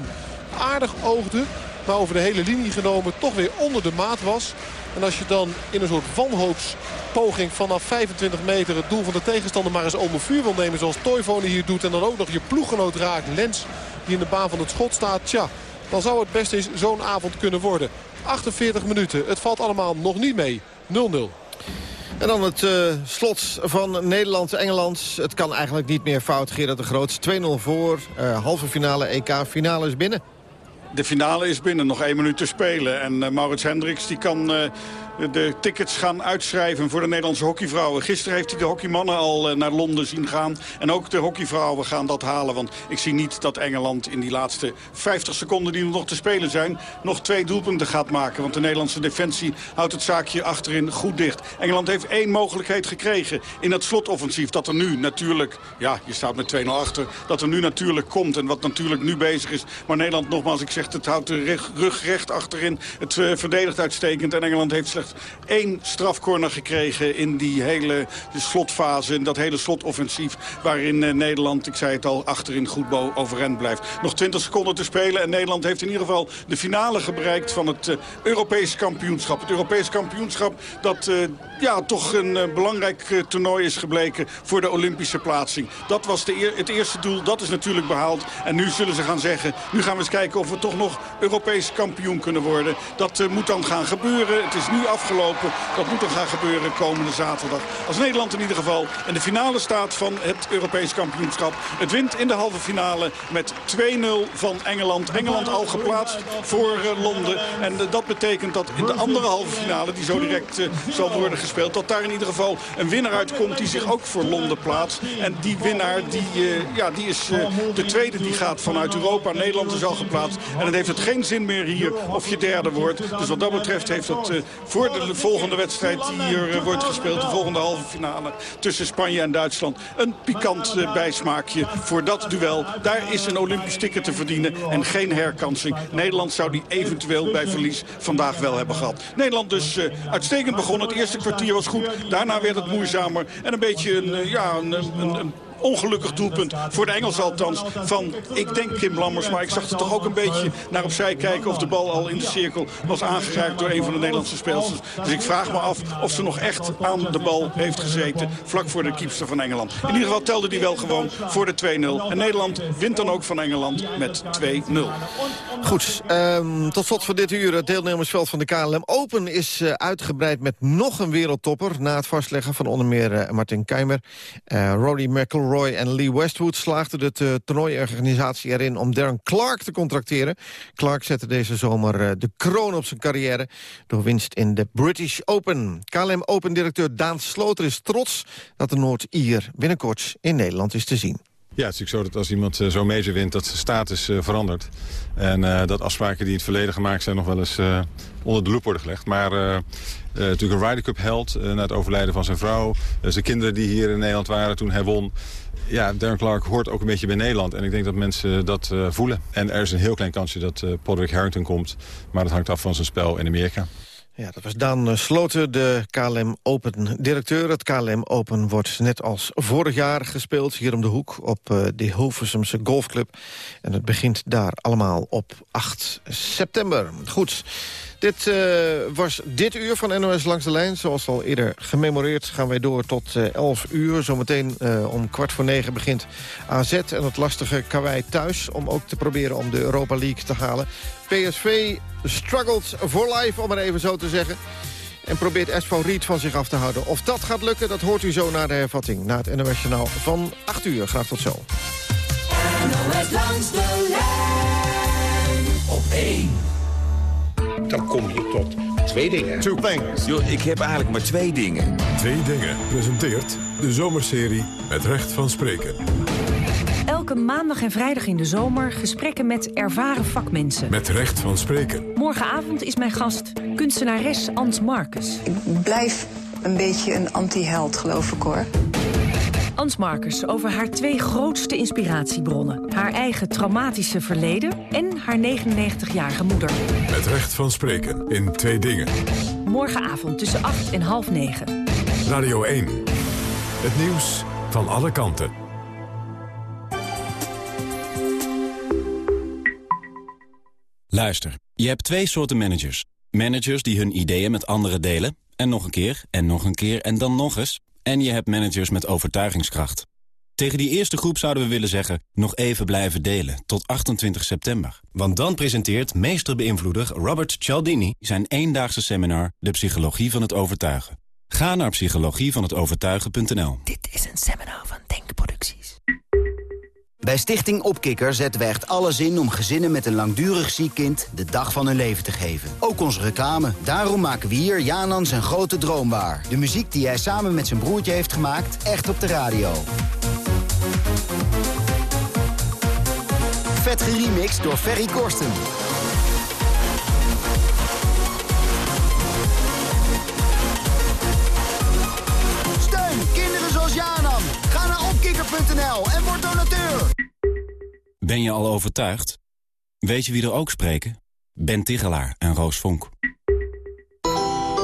Speaker 8: aardig oogde... maar over de hele linie genomen toch weer onder de maat was. En als je dan in een soort wanhoopspoging vanaf 25 meter... het doel van de tegenstander maar eens onder vuur wil nemen... zoals Toivonen hier doet en dan ook nog je ploeggenoot raakt... Lens die in de baan van het schot staat... tja, dan zou het best eens zo'n avond kunnen worden. 48 minuten. Het valt allemaal nog niet mee. 0-0.
Speaker 6: En dan het uh, slot van Nederland-Engeland. Het kan eigenlijk niet meer fout. Gerard de Groot 2-0 voor. Uh, halve finale EK. Finale is binnen.
Speaker 7: De finale is binnen. Nog één minuut te spelen. En uh, Maurits Hendricks die kan de tickets gaan uitschrijven voor de Nederlandse hockeyvrouwen. Gisteren heeft hij de hockeymannen al naar Londen zien gaan. En ook de hockeyvrouwen gaan dat halen. Want ik zie niet dat Engeland in die laatste 50 seconden die nog te spelen zijn... nog twee doelpunten gaat maken. Want de Nederlandse defensie houdt het zaakje achterin goed dicht. Engeland heeft één mogelijkheid gekregen in het slotoffensief. Dat er nu natuurlijk, ja, je staat met 2-0 achter... dat er nu natuurlijk komt en wat natuurlijk nu bezig is. Maar Nederland, nogmaals, ik zeg, het houdt de rug recht achterin. Het uh, verdedigt uitstekend. En Engeland heeft slechts één strafcorner gekregen in die hele slotfase. In dat hele slotoffensief waarin uh, Nederland, ik zei het al, achterin goed overeind blijft. Nog 20 seconden te spelen en Nederland heeft in ieder geval de finale bereikt van het uh, Europees kampioenschap. Het Europees kampioenschap dat ja, toch een belangrijk toernooi is gebleken voor de Olympische plaatsing. Dat was de het eerste doel, dat is natuurlijk behaald. En nu zullen ze gaan zeggen, nu gaan we eens kijken of we toch nog Europees kampioen kunnen worden. Dat moet dan gaan gebeuren. Het is nu afgelopen. Dat moet dan gaan gebeuren komende zaterdag. Als Nederland in ieder geval in de finale staat van het Europees kampioenschap. Het wint in de halve finale met 2-0 van Engeland. Engeland al geplaatst voor uh, Londen. En uh, dat betekent dat in de andere halve finale, die zo direct zal worden gespeeld... dat daar in ieder geval een winnaar uitkomt die zich ook voor Londen plaatst. En die winnaar die, ja, die is de tweede die gaat vanuit Europa. Nederland is al geplaatst. En dan heeft het geen zin meer hier of je derde wordt. Dus wat dat betreft heeft het uh, de volgende wedstrijd die hier uh, wordt gespeeld... de volgende halve finale tussen Spanje en Duitsland... een pikant uh, bijsmaakje voor dat duel. Daar is een Olympisch ticket te verdienen en geen herkansing. Nederland zou die eventueel bij verlies vandaag wel hebben gehad. Nederland dus uitstekend begonnen. Het eerste kwartier was goed. Daarna werd het moeizamer. En een beetje een, ja, een, een ongelukkig doelpunt voor de Engelsen althans van, ik denk Kim Lammers. Maar ik zag er toch ook een beetje naar opzij kijken of de bal al in de cirkel was aangeraakt door een van de Nederlandse speelsters. Dus ik vraag me af of ze nog echt aan de bal heeft gezeten vlak voor de keepster van Engeland. In ieder geval telde die wel gewoon voor de 2-0. En Nederland wint dan ook van Engeland met 2-0.
Speaker 6: Goed, um, tot slot van dit uur. Het deelnemersveld van de KLM Open is uh, uitgebreid met nog een wereldtopper... na het vastleggen van onder meer uh, Martin Keimer, uh, Rory McIlroy Roy en Lee Westwood slaagden de uh, toernooiorganisatie erin om Darren Clark te contracteren. Clark zette deze zomer uh, de kroon op zijn carrière door winst in de British Open. KLM Open-directeur Daan Sloter is trots dat de Noord-Ier binnenkort in Nederland is te zien.
Speaker 18: Ja, het is natuurlijk zo dat als iemand uh, zo mee wint, dat zijn status uh, verandert. En uh, dat afspraken die in het verleden gemaakt zijn nog wel eens onder de loep worden gelegd. Maar natuurlijk een Ryder Cup held na het overlijden van zijn vrouw. zijn kinderen die hier in Nederland waren toen hij won. Ja, Darren Clark hoort ook een beetje bij Nederland. En ik denk dat mensen dat voelen. En er is een heel klein kansje dat Podrick Harrington komt. Maar dat hangt af van zijn spel in Amerika.
Speaker 6: Ja, dat was Daan Sloten, de KLM Open-directeur. Het KLM Open wordt net als vorig jaar gespeeld hier om de hoek... op uh, de Hilversumse Golfclub. En het begint daar allemaal op 8 september. Goed, dit uh, was dit uur van NOS Langs de Lijn. Zoals al eerder gememoreerd gaan wij door tot uh, 11 uur. Zometeen uh, om kwart voor negen begint AZ en het lastige Kauai thuis... om ook te proberen om de Europa League te halen. PSV struggles for life, om het even zo te zeggen. En probeert SV Riet van zich af te houden. Of dat gaat lukken, dat hoort u zo na de hervatting. Na het NOS Journaal van 8 uur. Graag tot zo.
Speaker 19: NOS langs de lijn op 1.
Speaker 20: Dan kom je tot twee dingen.
Speaker 21: Two things. Yo, ik heb eigenlijk maar twee dingen.
Speaker 22: Twee dingen presenteert de zomerserie met recht van spreken.
Speaker 12: Elke maandag en vrijdag in de zomer gesprekken met ervaren vakmensen.
Speaker 22: Met recht van spreken.
Speaker 12: Morgenavond is mijn gast kunstenares Ans Marcus.
Speaker 23: Ik blijf een beetje een anti-held, geloof ik hoor.
Speaker 12: Ans Marcus over haar twee grootste inspiratiebronnen. Haar eigen traumatische verleden en haar 99-jarige moeder.
Speaker 22: Met recht van spreken in twee dingen.
Speaker 12: Morgenavond tussen 8 en half 9.
Speaker 22: Radio 1. Het nieuws van alle kanten.
Speaker 24: Luister, je hebt twee soorten managers. Managers die hun ideeën met anderen delen. En nog een keer, en nog een keer, en dan nog eens. En je hebt managers met overtuigingskracht. Tegen die eerste groep zouden we willen zeggen... nog even blijven delen, tot 28 september. Want dan presenteert meesterbeïnvloeder Robert Cialdini... zijn eendaagse seminar De Psychologie van het Overtuigen. Ga naar psychologievanhetovertuigen.nl
Speaker 12: Dit is een seminar van Denkproducties.
Speaker 25: Bij Stichting Opkikker zetten we echt alles in om gezinnen met een langdurig ziek kind de dag van hun leven te geven. Ook onze reclame. Daarom maken we hier Janan zijn grote droom waar. De muziek die hij samen met zijn broertje heeft gemaakt, echt op de radio. Vet geremixed door Ferry Korsten. Steun kinderen zoals Janan. Ga naar opkikker.nl en word donateur.
Speaker 24: Ben je al overtuigd? Weet je wie er ook spreken? Ben Tigelaar en Roos Vonk.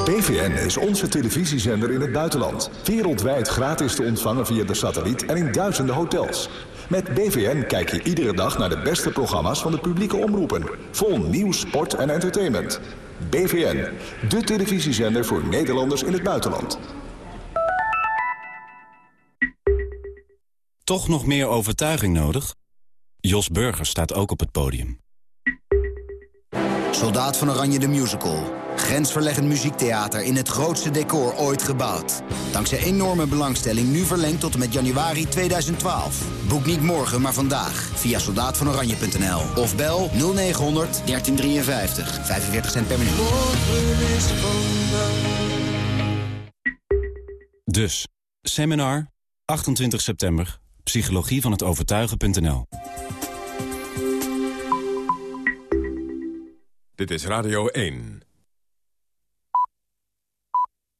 Speaker 26: BVN is onze televisiezender in het buitenland. Wereldwijd gratis te ontvangen via de satelliet en in duizenden hotels. Met BVN kijk je iedere dag naar de beste programma's van de publieke omroepen. Vol nieuws, sport en entertainment. BVN, de televisiezender voor Nederlanders in het buitenland.
Speaker 24: Toch nog meer overtuiging nodig? Jos Burger staat ook op het podium.
Speaker 25: Soldaat van Oranje de Musical. Grensverleggend muziektheater in het grootste decor ooit gebouwd. Dankzij enorme belangstelling nu verlengd tot en met januari 2012. Boek niet morgen, maar vandaag via soldaatvanoranje.nl. Of bel 0900 1353. 45 cent per minuut.
Speaker 24: Dus, seminar, 28 september, psychologie van het overtuigen.nl.
Speaker 22: Dit is Radio 1.